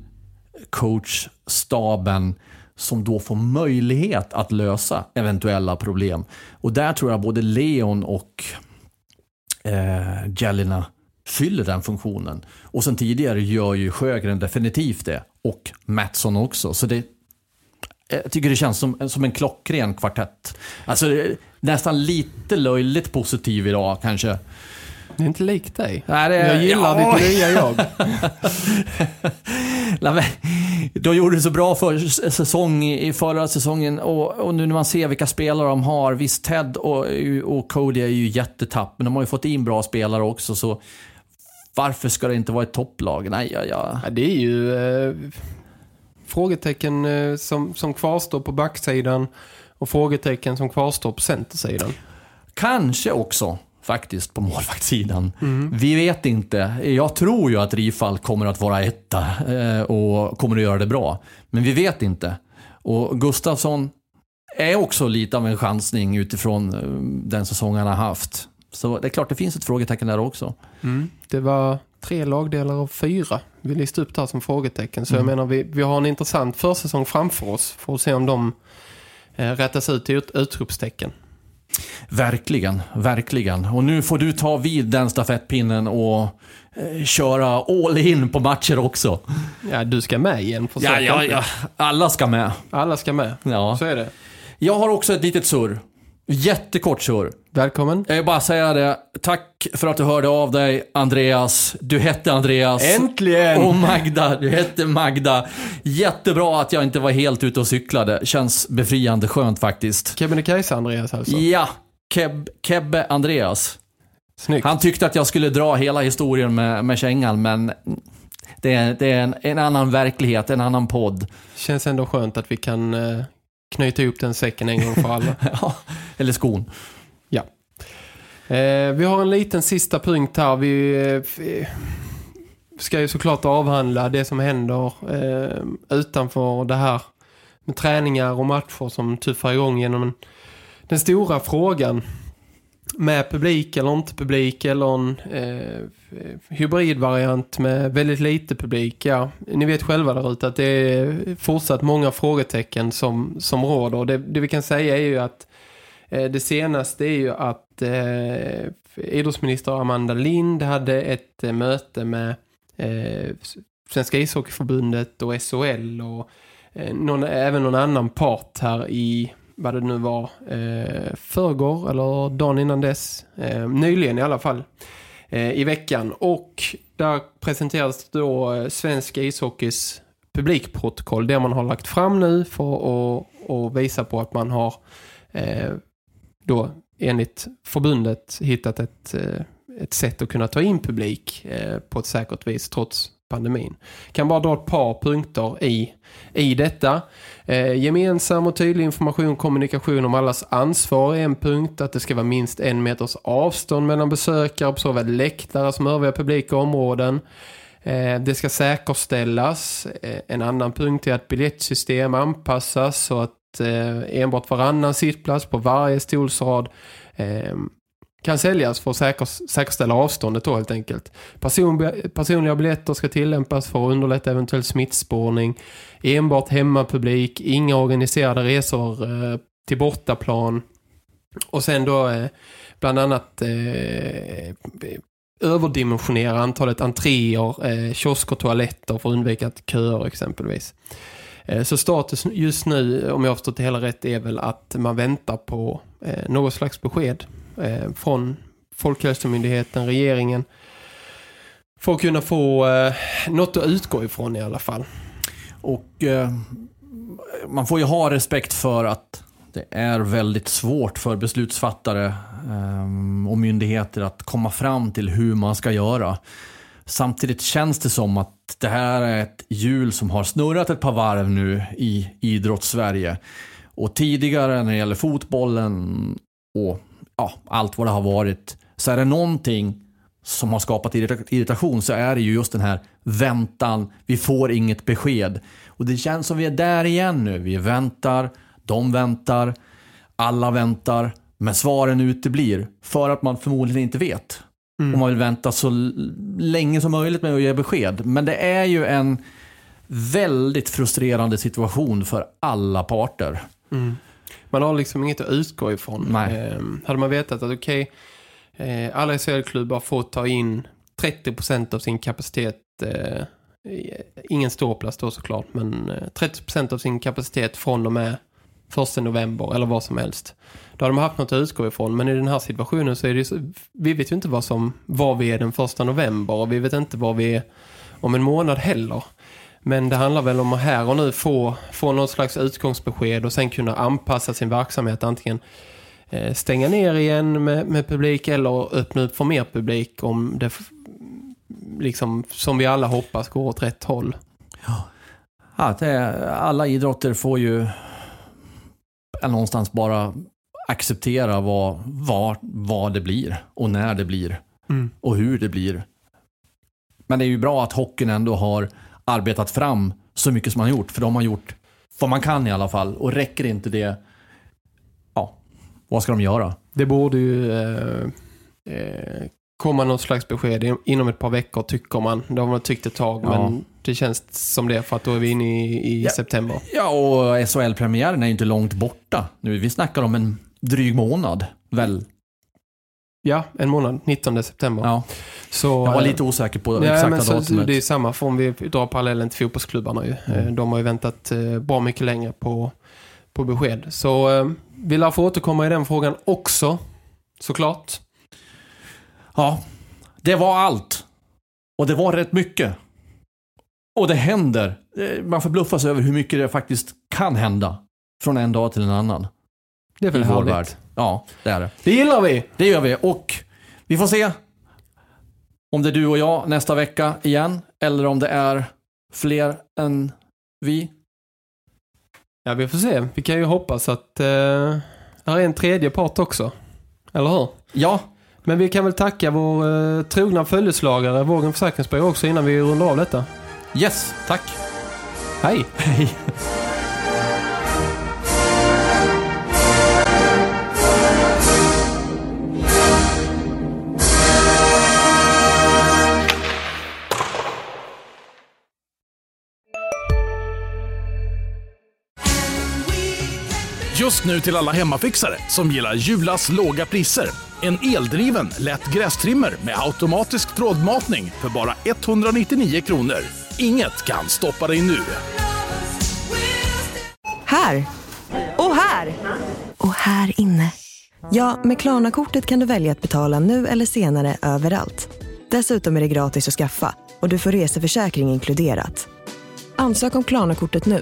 [SPEAKER 2] coachstaben som då får möjlighet att lösa eventuella problem. Och där tror jag både Leon och eh, Jelina fyller den funktionen. Och sen tidigare gör ju Sjögren definitivt det. Och Mattsson också. Så det, jag tycker det känns som, som en klockren kvartett. Alltså nästan lite löjligt positiv idag kanske.
[SPEAKER 5] Det är inte likt dig.
[SPEAKER 2] Nej, det,
[SPEAKER 5] jag gillar ja. ditt nya jag.
[SPEAKER 2] De gjorde det så bra för säsong i förra säsongen och, och, nu när man ser vilka spelare de har. Visst, Ted och, och Cody är ju jättetapp, men de har ju fått in bra spelare också. Så varför ska det inte vara ett topplag? Nej, ja, ja.
[SPEAKER 5] ja det är ju eh, frågetecken eh, som, som kvarstår på backsidan och frågetecken som kvarstår på centersidan.
[SPEAKER 2] Kanske också faktiskt på målvaktssidan. Mm. Vi vet inte. Jag tror ju att Rifall kommer att vara etta eh, och kommer att göra det bra. Men vi vet inte. Och Gustafsson är också lite av en chansning utifrån eh, den säsong han har haft. Så det är klart det finns ett frågetecken där också.
[SPEAKER 5] Mm. Det var tre lagdelar av fyra. Vi listade upp det här som frågetecken. Så mm. jag menar vi, vi har en intressant försäsong framför oss. För att se om de eh, rättas ut till ut, utropstecken.
[SPEAKER 2] Verkligen, verkligen. Och nu får du ta vid den stafettpinnen och eh, köra all in på matcher också.
[SPEAKER 5] Ja, du ska med igen.
[SPEAKER 2] Ja, ja, ja. Alla ska med.
[SPEAKER 5] Alla ska med. Ja. Så är det.
[SPEAKER 2] Jag har också ett litet surr. Jättekort sur.
[SPEAKER 5] Välkommen.
[SPEAKER 2] Jag vill bara säga det. Tack för att du hörde av dig, Andreas. Du hette Andreas.
[SPEAKER 5] Äntligen!
[SPEAKER 2] Och Magda, du hette Magda. Jättebra att jag inte var helt ute och cyklade. Känns befriande skönt faktiskt.
[SPEAKER 5] Kebnekaise Andreas alltså.
[SPEAKER 2] Ja, Keb, Kebbe Andreas.
[SPEAKER 5] Snyggt.
[SPEAKER 2] Han tyckte att jag skulle dra hela historien med, med kängan, men det är, det är en, en annan verklighet, en annan podd.
[SPEAKER 5] Känns ändå skönt att vi kan eh, knyta ihop den säcken en gång för alla.
[SPEAKER 2] Ja, Eller skon.
[SPEAKER 5] ja. Eh, vi har en liten sista punkt här. Vi eh, ska ju såklart avhandla det som händer eh, utanför det här med träningar och matcher som tuffar igång genom en, den stora frågan med publik eller inte publik eller en eh, hybridvariant med väldigt lite publik. Ja, ni vet själva där ute att det är fortsatt många frågetecken som, som råder. Och det, det vi kan säga är ju att eh, det senaste är ju att eh, idrottsminister Amanda Lind hade ett eh, möte med eh, Svenska ishockeyförbundet och SHL och eh, någon, även någon annan part här i vad det nu var eh, förrgår eller dagen innan dess. Eh, nyligen i alla fall eh, i veckan. Och där presenterades då eh, Svenska ishockeys publikprotokoll. Det man har lagt fram nu för att och visa på att man har eh, då enligt förbundet hittat ett, eh, ett sätt att kunna ta in publik eh, på ett säkert vis trots pandemin. Kan bara dra ett par punkter i, i detta. Eh, gemensam och tydlig information kommunikation om allas ansvar är en punkt. Att det ska vara minst en meters avstånd mellan besökare på såväl läktare som övriga publika områden. Eh, det ska säkerställas. Eh, en annan punkt är att biljettsystem anpassas så att eh, enbart varannan sittplats på varje stolsrad eh, kan säljas för att säker, säkerställa avståndet då helt enkelt. Person, personliga biljetter ska tillämpas för att underlätta eventuell smittspårning. Enbart hemmapublik, inga organiserade resor eh, till bortaplan. Och sen då eh, bland annat eh, överdimensionera antalet entréer, eh, kiosker, toaletter för att undvika köer exempelvis. Eh, så status just nu, om jag har förstått det hela rätt, är väl att man väntar på eh, något slags besked eh, från Folkhälsomyndigheten, regeringen för att kunna få eh, något att utgå ifrån i alla fall.
[SPEAKER 2] Och eh, man får ju ha respekt för att det är väldigt svårt för beslutsfattare eh, och myndigheter att komma fram till hur man ska göra. Samtidigt känns det som att det här är ett hjul som har snurrat ett par varv nu i idrottssverige. Och tidigare när det gäller fotbollen och ja, allt vad det har varit. Så är det någonting som har skapat irritation så är det ju just den här väntan. Vi får inget besked. Och det känns som vi är där igen nu. Vi väntar, de väntar, alla väntar. Men svaren uteblir för att man förmodligen inte vet. Mm. Och man vill vänta så länge som möjligt med att ge besked. Men det är ju en väldigt frustrerande situation för alla parter.
[SPEAKER 5] Mm. Man har liksom inget att utgå ifrån.
[SPEAKER 2] Nej.
[SPEAKER 5] Eh, hade man vetat att okej, okay, eh, alla SHL-klubbar får ta in 30% av sin kapacitet eh, ingen ståplats då såklart, men 30% eh, av sin kapacitet från och med 1 november eller vad som helst. Då hade de haft något att utgå ifrån. Men i den här situationen så är det så, vi vet ju inte vad som var vi är den 1 november och vi vet inte vad vi är om en månad heller. Men det handlar väl om att här och nu få, få något slags utgångsbesked och sen kunna anpassa sin verksamhet antingen eh, stänga ner igen med, med publik eller öppna upp för mer publik om det liksom som vi alla hoppas går åt rätt håll.
[SPEAKER 2] Ja, det, alla idrotter får ju någonstans bara acceptera vad, vad, vad det blir och när det blir mm. och hur det blir. Men det är ju bra att hockeyn ändå har arbetat fram så mycket som man har gjort. För de har gjort vad man kan i alla fall. Och räcker inte det, ja, vad ska de göra?
[SPEAKER 5] Det borde ju eh, eh, komma något slags besked inom ett par veckor tycker man. Det har man tyckt ett tag, ja. men det känns som det för att då är vi inne i, i
[SPEAKER 2] ja.
[SPEAKER 5] september.
[SPEAKER 2] Ja, och SHL-premiären är ju inte långt borta. Nu, vi snackar om en dryg månad, väl?
[SPEAKER 5] Ja, en månad, 19 september.
[SPEAKER 2] Ja. Så, jag var lite osäker på
[SPEAKER 5] ja,
[SPEAKER 2] exakta
[SPEAKER 5] men så,
[SPEAKER 2] datumet.
[SPEAKER 5] Det är samma för om vi drar parallellen till fotbollsklubbarna. Ju. Mm. De har ju väntat eh, bra mycket längre på, på besked. Så eh, vi lär få återkomma i den frågan också, såklart.
[SPEAKER 2] Ja, det var allt. Och det var rätt mycket. Och det händer. Eh, Man förbluffas över hur mycket det faktiskt kan hända. Från en dag till en annan.
[SPEAKER 5] Det är väl
[SPEAKER 2] I vår värld. Ja, det är det.
[SPEAKER 5] Det gillar vi!
[SPEAKER 2] Det gör vi. Och vi får se om det är du och jag nästa vecka igen. Eller om det är fler än vi.
[SPEAKER 5] Ja, vi får se. Vi kan ju hoppas att eh, det är en tredje part också. Eller hur?
[SPEAKER 2] Ja,
[SPEAKER 5] Men vi kan väl tacka vår eh, trogna följeslagare, Vågen Försäkringsbyrå också, innan vi rundar av detta.
[SPEAKER 2] yes, tack.
[SPEAKER 5] Hej!
[SPEAKER 2] Hej.
[SPEAKER 1] Just nu till alla hemmafixare som gillar Julas låga priser. En eldriven, lätt grästrimmer med automatisk trådmatning för bara 199 kronor. Inget kan stoppa dig nu.
[SPEAKER 9] Här! Och här! Och här inne. Ja, med Klarna-kortet kan du välja att betala nu eller senare överallt. Dessutom är det gratis att skaffa och du får reseförsäkring inkluderat. Ansök om Klarna-kortet nu.